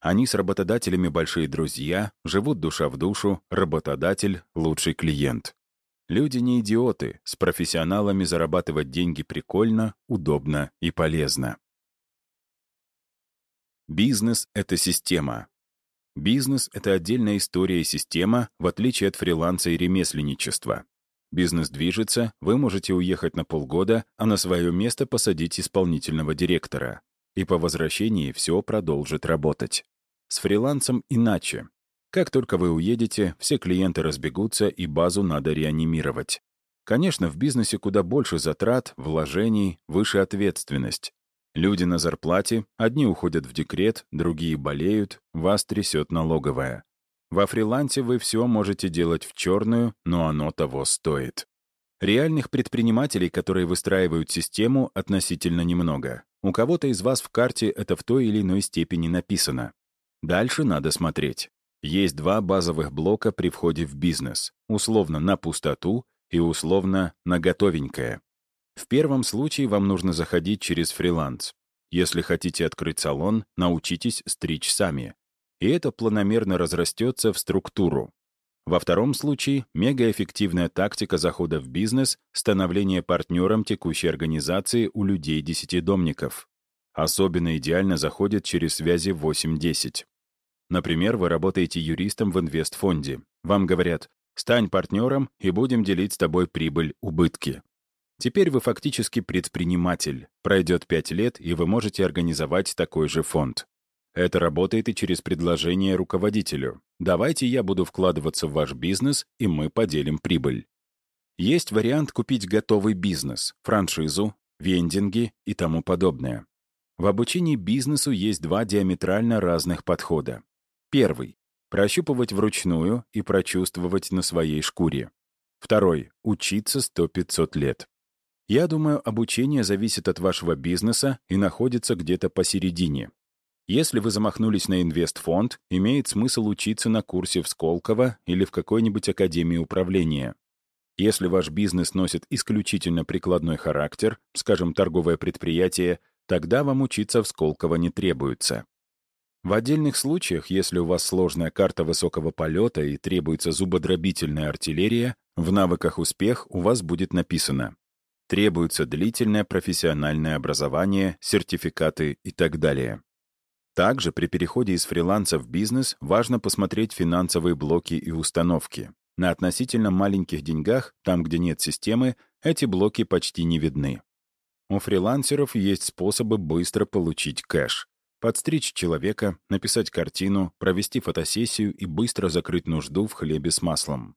Они с работодателями большие друзья, живут душа в душу, работодатель — лучший клиент. Люди не идиоты, с профессионалами зарабатывать деньги прикольно, удобно и полезно. Бизнес — это система. Бизнес — это отдельная история и система, в отличие от фриланса и ремесленничества. Бизнес движется, вы можете уехать на полгода, а на свое место посадить исполнительного директора. И по возвращении все продолжит работать. С фрилансом иначе. Как только вы уедете, все клиенты разбегутся, и базу надо реанимировать. Конечно, в бизнесе куда больше затрат, вложений, выше ответственность. Люди на зарплате, одни уходят в декрет, другие болеют, вас трясет налоговая. Во фрилансе вы все можете делать в черную, но оно того стоит. Реальных предпринимателей, которые выстраивают систему, относительно немного. У кого-то из вас в карте это в той или иной степени написано. Дальше надо смотреть. Есть два базовых блока при входе в бизнес. Условно на пустоту и условно на готовенькое. В первом случае вам нужно заходить через фриланс. Если хотите открыть салон, научитесь стричь сами. И это планомерно разрастется в структуру. Во втором случае мегаэффективная тактика захода в бизнес — становление партнером текущей организации у людей-десятидомников. Особенно идеально заходит через связи 8-10. Например, вы работаете юристом в инвестфонде. Вам говорят «стань партнером и будем делить с тобой прибыль-убытки». Теперь вы фактически предприниматель. Пройдет 5 лет, и вы можете организовать такой же фонд. Это работает и через предложение руководителю. Давайте я буду вкладываться в ваш бизнес, и мы поделим прибыль. Есть вариант купить готовый бизнес, франшизу, вендинги и тому подобное. В обучении бизнесу есть два диаметрально разных подхода. Первый — прощупывать вручную и прочувствовать на своей шкуре. Второй — учиться 100-500 лет. Я думаю, обучение зависит от вашего бизнеса и находится где-то посередине. Если вы замахнулись на инвестфонд, имеет смысл учиться на курсе в Сколково или в какой-нибудь академии управления. Если ваш бизнес носит исключительно прикладной характер, скажем, торговое предприятие, тогда вам учиться в Сколково не требуется. В отдельных случаях, если у вас сложная карта высокого полета и требуется зубодробительная артиллерия, в навыках успех у вас будет написано «Требуется длительное профессиональное образование, сертификаты и так далее». Также при переходе из фриланса в бизнес важно посмотреть финансовые блоки и установки. На относительно маленьких деньгах, там, где нет системы, эти блоки почти не видны. У фрилансеров есть способы быстро получить кэш. Подстричь человека, написать картину, провести фотосессию и быстро закрыть нужду в хлебе с маслом.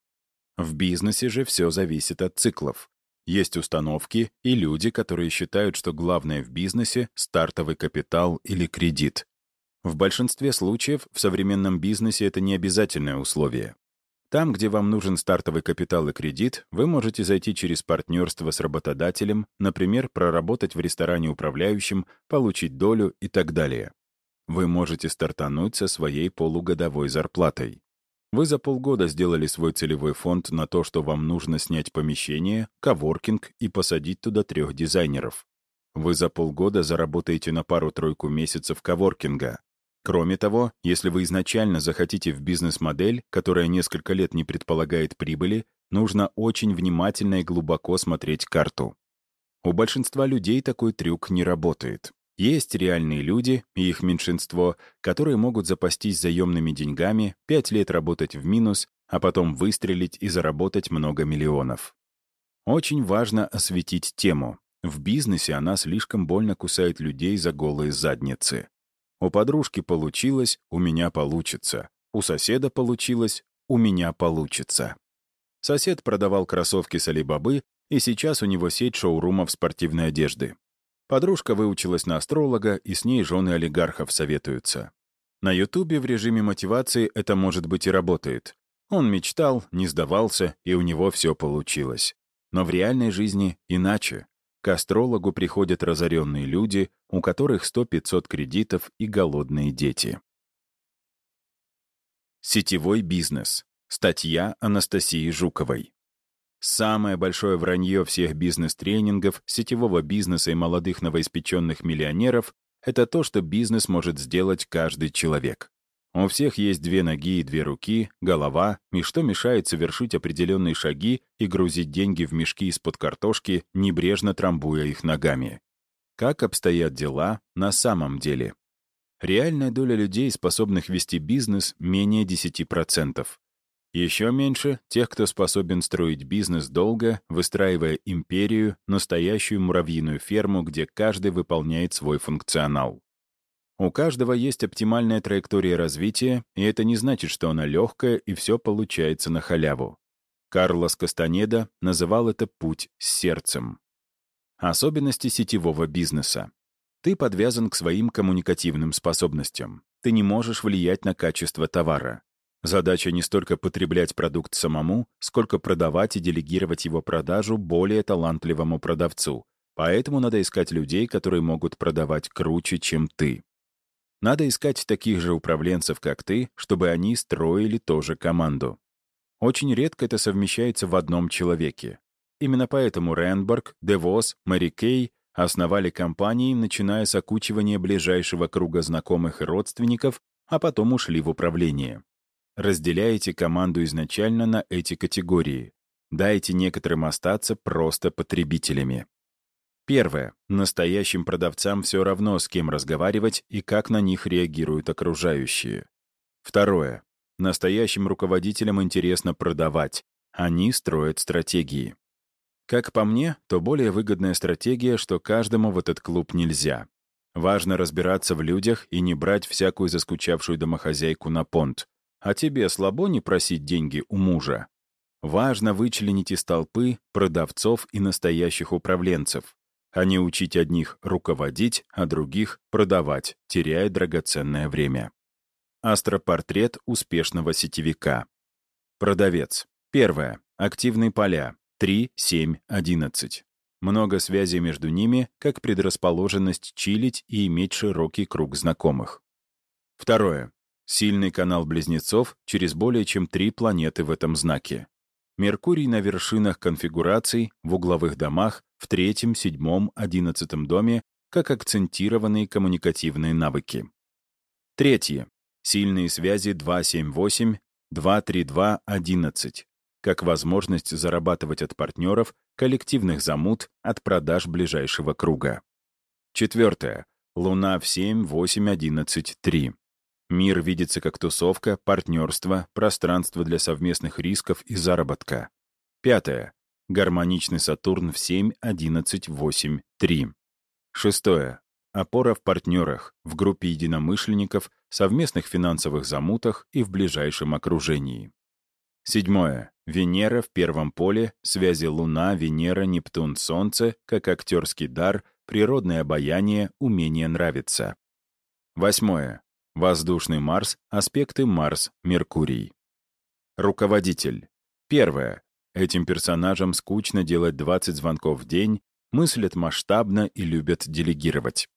В бизнесе же все зависит от циклов. Есть установки и люди, которые считают, что главное в бизнесе — стартовый капитал или кредит. В большинстве случаев в современном бизнесе это не обязательное условие. Там, где вам нужен стартовый капитал и кредит, вы можете зайти через партнерство с работодателем, например, проработать в ресторане управляющим, получить долю и так далее. Вы можете стартануть со своей полугодовой зарплатой. Вы за полгода сделали свой целевой фонд на то, что вам нужно снять помещение, коворкинг и посадить туда трех дизайнеров. Вы за полгода заработаете на пару-тройку месяцев коворкинга, Кроме того, если вы изначально захотите в бизнес-модель, которая несколько лет не предполагает прибыли, нужно очень внимательно и глубоко смотреть карту. У большинства людей такой трюк не работает. Есть реальные люди, и их меньшинство, которые могут запастись заемными деньгами, пять лет работать в минус, а потом выстрелить и заработать много миллионов. Очень важно осветить тему. В бизнесе она слишком больно кусает людей за голые задницы. У подружки получилось, у меня получится. У соседа получилось, у меня получится. Сосед продавал кроссовки с Алибабы, и сейчас у него сеть шоурумов спортивной одежды. Подружка выучилась на астролога, и с ней жены олигархов советуются. На Ютубе в режиме мотивации это, может быть, и работает. Он мечтал, не сдавался, и у него все получилось. Но в реальной жизни иначе. К астрологу приходят разоренные люди, у которых 100-500 кредитов и голодные дети. Сетевой бизнес. Статья Анастасии Жуковой. Самое большое вранье всех бизнес-тренингов, сетевого бизнеса и молодых новоиспеченных миллионеров — это то, что бизнес может сделать каждый человек. У всех есть две ноги и две руки, голова, и что мешает совершить определенные шаги и грузить деньги в мешки из-под картошки, небрежно трамбуя их ногами. Как обстоят дела на самом деле? Реальная доля людей, способных вести бизнес, менее 10%. Еще меньше — тех, кто способен строить бизнес долго, выстраивая империю, настоящую муравьиную ферму, где каждый выполняет свой функционал. У каждого есть оптимальная траектория развития, и это не значит, что она легкая и все получается на халяву. Карлос Кастанеда называл это «путь с сердцем». Особенности сетевого бизнеса. Ты подвязан к своим коммуникативным способностям. Ты не можешь влиять на качество товара. Задача не столько потреблять продукт самому, сколько продавать и делегировать его продажу более талантливому продавцу. Поэтому надо искать людей, которые могут продавать круче, чем ты. Надо искать таких же управленцев, как ты, чтобы они строили тоже команду. Очень редко это совмещается в одном человеке. Именно поэтому Ренберг, Девос, Мэри Кей основали компании, начиная с окучивания ближайшего круга знакомых и родственников, а потом ушли в управление. Разделяйте команду изначально на эти категории. Дайте некоторым остаться просто потребителями. Первое. Настоящим продавцам все равно, с кем разговаривать и как на них реагируют окружающие. Второе. Настоящим руководителям интересно продавать. Они строят стратегии. Как по мне, то более выгодная стратегия, что каждому в этот клуб нельзя. Важно разбираться в людях и не брать всякую заскучавшую домохозяйку на понт. А тебе слабо не просить деньги у мужа? Важно вычленить из толпы продавцов и настоящих управленцев, а не учить одних руководить, а других продавать, теряя драгоценное время. Астропортрет успешного сетевика. Продавец. Первое. Активные поля. 3, 7, 11. Много связей между ними, как предрасположенность чилить и иметь широкий круг знакомых. Второе. Сильный канал близнецов через более чем три планеты в этом знаке. Меркурий на вершинах конфигураций, в угловых домах, в третьем, седьмом, одиннадцатом доме, как акцентированные коммуникативные навыки. Третье. Сильные связи 278, 232, 11, как возможность зарабатывать от партнеров, коллективных замут, от продаж ближайшего круга. Четвертое. Луна в 7, 8, 11, 3. Мир видится как тусовка, партнерство, пространство для совместных рисков и заработка. Пятое. Гармоничный Сатурн в 7, 11, 8, 3. Шестое. Опора в партнерах, в группе единомышленников, совместных финансовых замутах и в ближайшем окружении. Седьмое. Венера в первом поле, связи Луна, Венера, Нептун, Солнце, как актерский дар, природное обаяние, умение нравиться. Восьмое. Воздушный Марс, аспекты Марс, Меркурий. Руководитель. Первое. Этим персонажам скучно делать 20 звонков в день, мыслят масштабно и любят делегировать.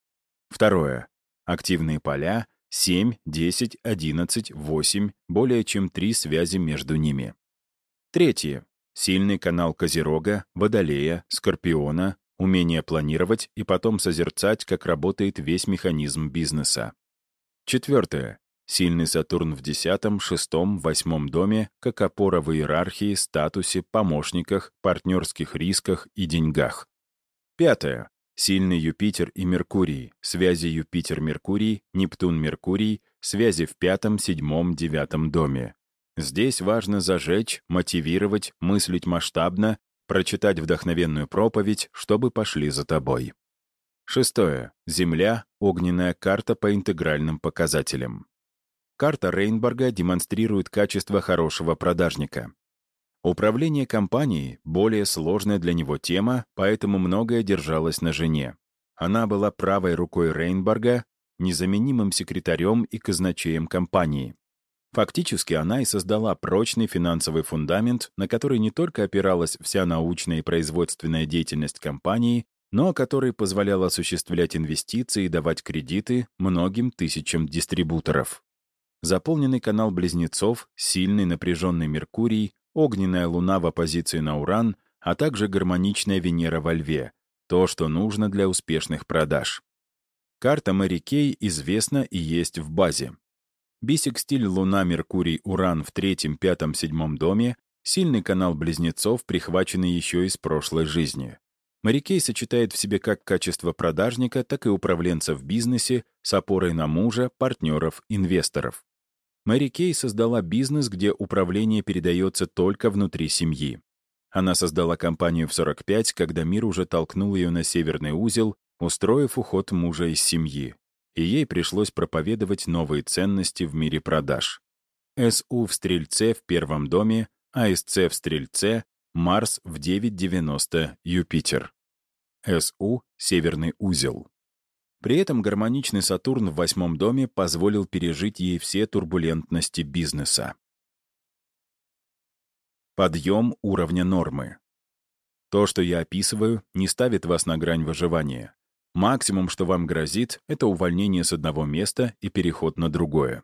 Второе. Активные поля 7, 10, 11, 8, более чем 3 связи между ними. Третье. Сильный канал Козерога, Водолея, Скорпиона, умение планировать и потом созерцать, как работает весь механизм бизнеса. Четвертое. Сильный Сатурн в десятом, шестом, восьмом доме, как опора в иерархии, статусе, помощниках, партнерских рисках и деньгах. Пятое. Сильный Юпитер и Меркурий, связи Юпитер-Меркурий, Нептун-Меркурий, связи в пятом, седьмом, девятом доме. Здесь важно зажечь, мотивировать, мыслить масштабно, прочитать вдохновенную проповедь, чтобы пошли за тобой. Шестое. Земля — огненная карта по интегральным показателям. Карта Рейнборга демонстрирует качество хорошего продажника. Управление компанией — более сложная для него тема, поэтому многое держалось на жене. Она была правой рукой Рейнборга, незаменимым секретарем и казначеем компании. Фактически она и создала прочный финансовый фундамент, на который не только опиралась вся научная и производственная деятельность компании, но который позволял осуществлять инвестиции и давать кредиты многим тысячам дистрибуторов. Заполненный канал близнецов, сильный напряженный Меркурий, огненная Луна в оппозиции на Уран, а также гармоничная Венера во Льве — то, что нужно для успешных продаж. Карта Мэри Кей известна и есть в базе. Бисекстиль Луна, Меркурий, Уран в третьем, пятом, седьмом доме — сильный канал близнецов, прихваченный еще из прошлой жизни. Марикей сочетает в себе как качество продажника, так и управленца в бизнесе с опорой на мужа, партнеров, инвесторов. Мэри создала бизнес, где управление передается только внутри семьи. Она создала компанию в 45, когда мир уже толкнул ее на северный узел, устроив уход мужа из семьи. и ей пришлось проповедовать новые ценности в мире продаж. СУ в Стрельце в первом доме, АСЦ в Стрельце, Марс в 9.90, Юпитер. СУ — Северный узел. При этом гармоничный Сатурн в восьмом доме позволил пережить ей все турбулентности бизнеса. Подъем уровня нормы. То, что я описываю, не ставит вас на грань выживания. Максимум, что вам грозит, это увольнение с одного места и переход на другое.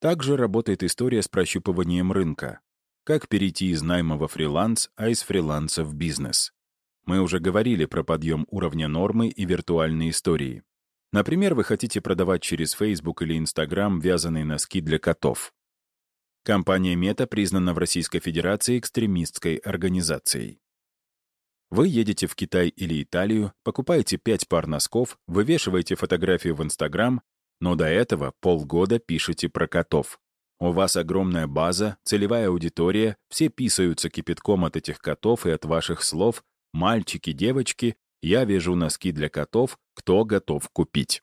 Также работает история с прощупыванием рынка. Как перейти из найма во фриланс, а из фриланса в бизнес. Мы уже говорили про подъем уровня нормы и виртуальные истории. Например, вы хотите продавать через Facebook или Instagram вязаные носки для котов. Компания Мета признана в Российской Федерации экстремистской организацией. Вы едете в Китай или Италию, покупаете 5 пар носков, вывешиваете фотографию в Instagram, но до этого полгода пишете про котов. У вас огромная база, целевая аудитория, все писаются кипятком от этих котов и от ваших слов «мальчики, девочки, я вяжу носки для котов, кто готов купить».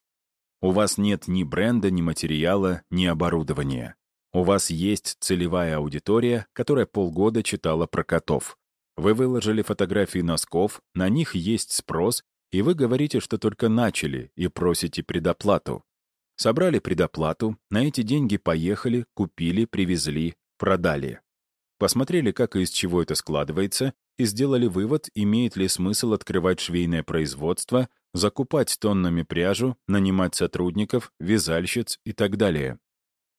У вас нет ни бренда, ни материала, ни оборудования. У вас есть целевая аудитория, которая полгода читала про котов. Вы выложили фотографии носков, на них есть спрос, и вы говорите, что только начали, и просите предоплату. Собрали предоплату, на эти деньги поехали, купили, привезли, продали. Посмотрели, как и из чего это складывается, и сделали вывод, имеет ли смысл открывать швейное производство, закупать тоннами пряжу, нанимать сотрудников, вязальщиц и так далее.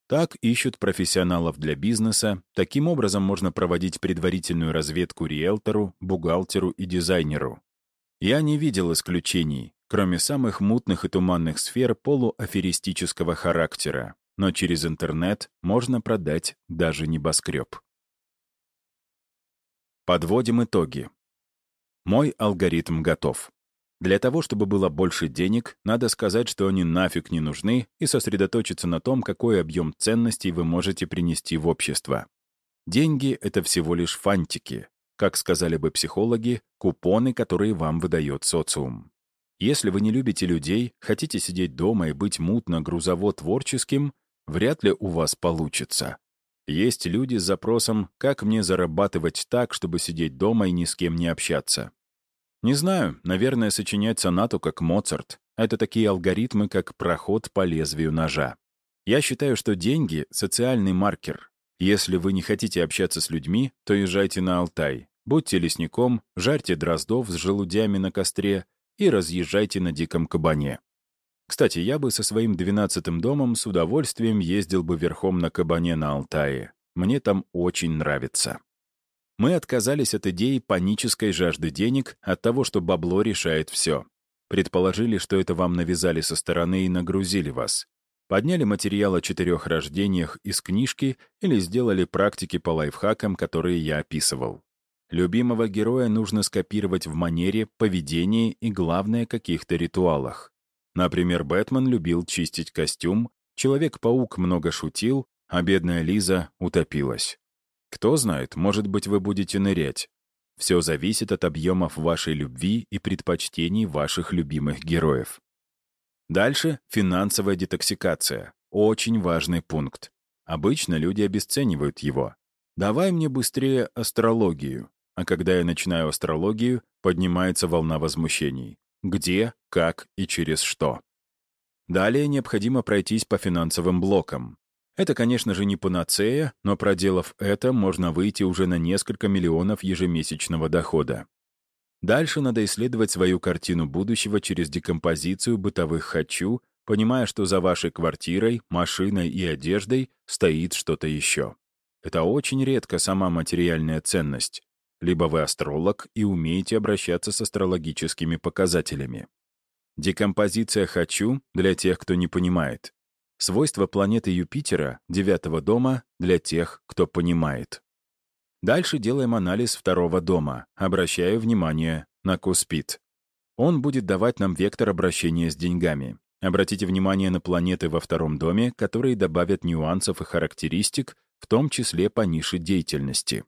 Так ищут профессионалов для бизнеса, таким образом можно проводить предварительную разведку риэлтору, бухгалтеру и дизайнеру. Я не видел исключений, кроме самых мутных и туманных сфер полуаферистического характера. Но через интернет можно продать даже небоскреб. Подводим итоги. Мой алгоритм готов. Для того, чтобы было больше денег, надо сказать, что они нафиг не нужны, и сосредоточиться на том, какой объем ценностей вы можете принести в общество. Деньги — это всего лишь фантики. Как сказали бы психологи, купоны, которые вам выдает социум. Если вы не любите людей, хотите сидеть дома и быть мутно-грузово-творческим, вряд ли у вас получится. Есть люди с запросом «как мне зарабатывать так, чтобы сидеть дома и ни с кем не общаться?». Не знаю, наверное, сочинять сонату как Моцарт. Это такие алгоритмы, как проход по лезвию ножа. Я считаю, что деньги — социальный маркер. Если вы не хотите общаться с людьми, то езжайте на Алтай. Будьте лесником, жарьте дроздов с желудями на костре — и разъезжайте на диком кабане. Кстати, я бы со своим двенадцатым домом с удовольствием ездил бы верхом на кабане на Алтае. Мне там очень нравится. Мы отказались от идеи панической жажды денег, от того, что бабло решает все. Предположили, что это вам навязали со стороны и нагрузили вас. Подняли материал о четырех рождениях из книжки или сделали практики по лайфхакам, которые я описывал. Любимого героя нужно скопировать в манере, поведении и, главное, каких-то ритуалах. Например, Бэтмен любил чистить костюм, Человек-паук много шутил, а бедная Лиза утопилась. Кто знает, может быть, вы будете нырять. Все зависит от объемов вашей любви и предпочтений ваших любимых героев. Дальше — финансовая детоксикация. Очень важный пункт. Обычно люди обесценивают его. Давай мне быстрее астрологию. А когда я начинаю астрологию, поднимается волна возмущений. Где, как и через что. Далее необходимо пройтись по финансовым блокам. Это, конечно же, не панацея, но проделав это, можно выйти уже на несколько миллионов ежемесячного дохода. Дальше надо исследовать свою картину будущего через декомпозицию бытовых «хочу», понимая, что за вашей квартирой, машиной и одеждой стоит что-то еще. Это очень редко сама материальная ценность либо вы астролог и умеете обращаться с астрологическими показателями. Декомпозиция «хочу» для тех, кто не понимает. Свойства планеты Юпитера, девятого дома, для тех, кто понимает. Дальше делаем анализ второго дома, обращая внимание на Куспит. Он будет давать нам вектор обращения с деньгами. Обратите внимание на планеты во втором доме, которые добавят нюансов и характеристик, в том числе по нише деятельности.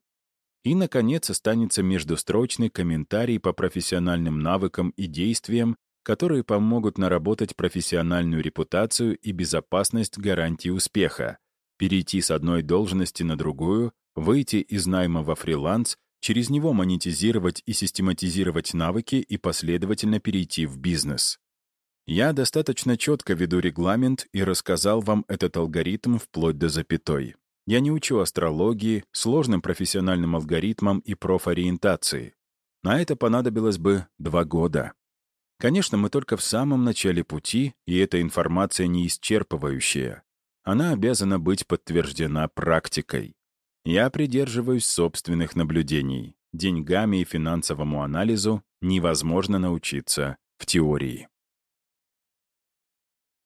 И, наконец, останется междустрочный комментарий по профессиональным навыкам и действиям, которые помогут наработать профессиональную репутацию и безопасность гарантии успеха, перейти с одной должности на другую, выйти из найма во фриланс, через него монетизировать и систематизировать навыки и последовательно перейти в бизнес. Я достаточно четко веду регламент и рассказал вам этот алгоритм вплоть до запятой. Я не учу астрологии, сложным профессиональным алгоритмам и профориентации. На это понадобилось бы два года. Конечно, мы только в самом начале пути, и эта информация не исчерпывающая. Она обязана быть подтверждена практикой. Я придерживаюсь собственных наблюдений. Деньгами и финансовому анализу невозможно научиться в теории.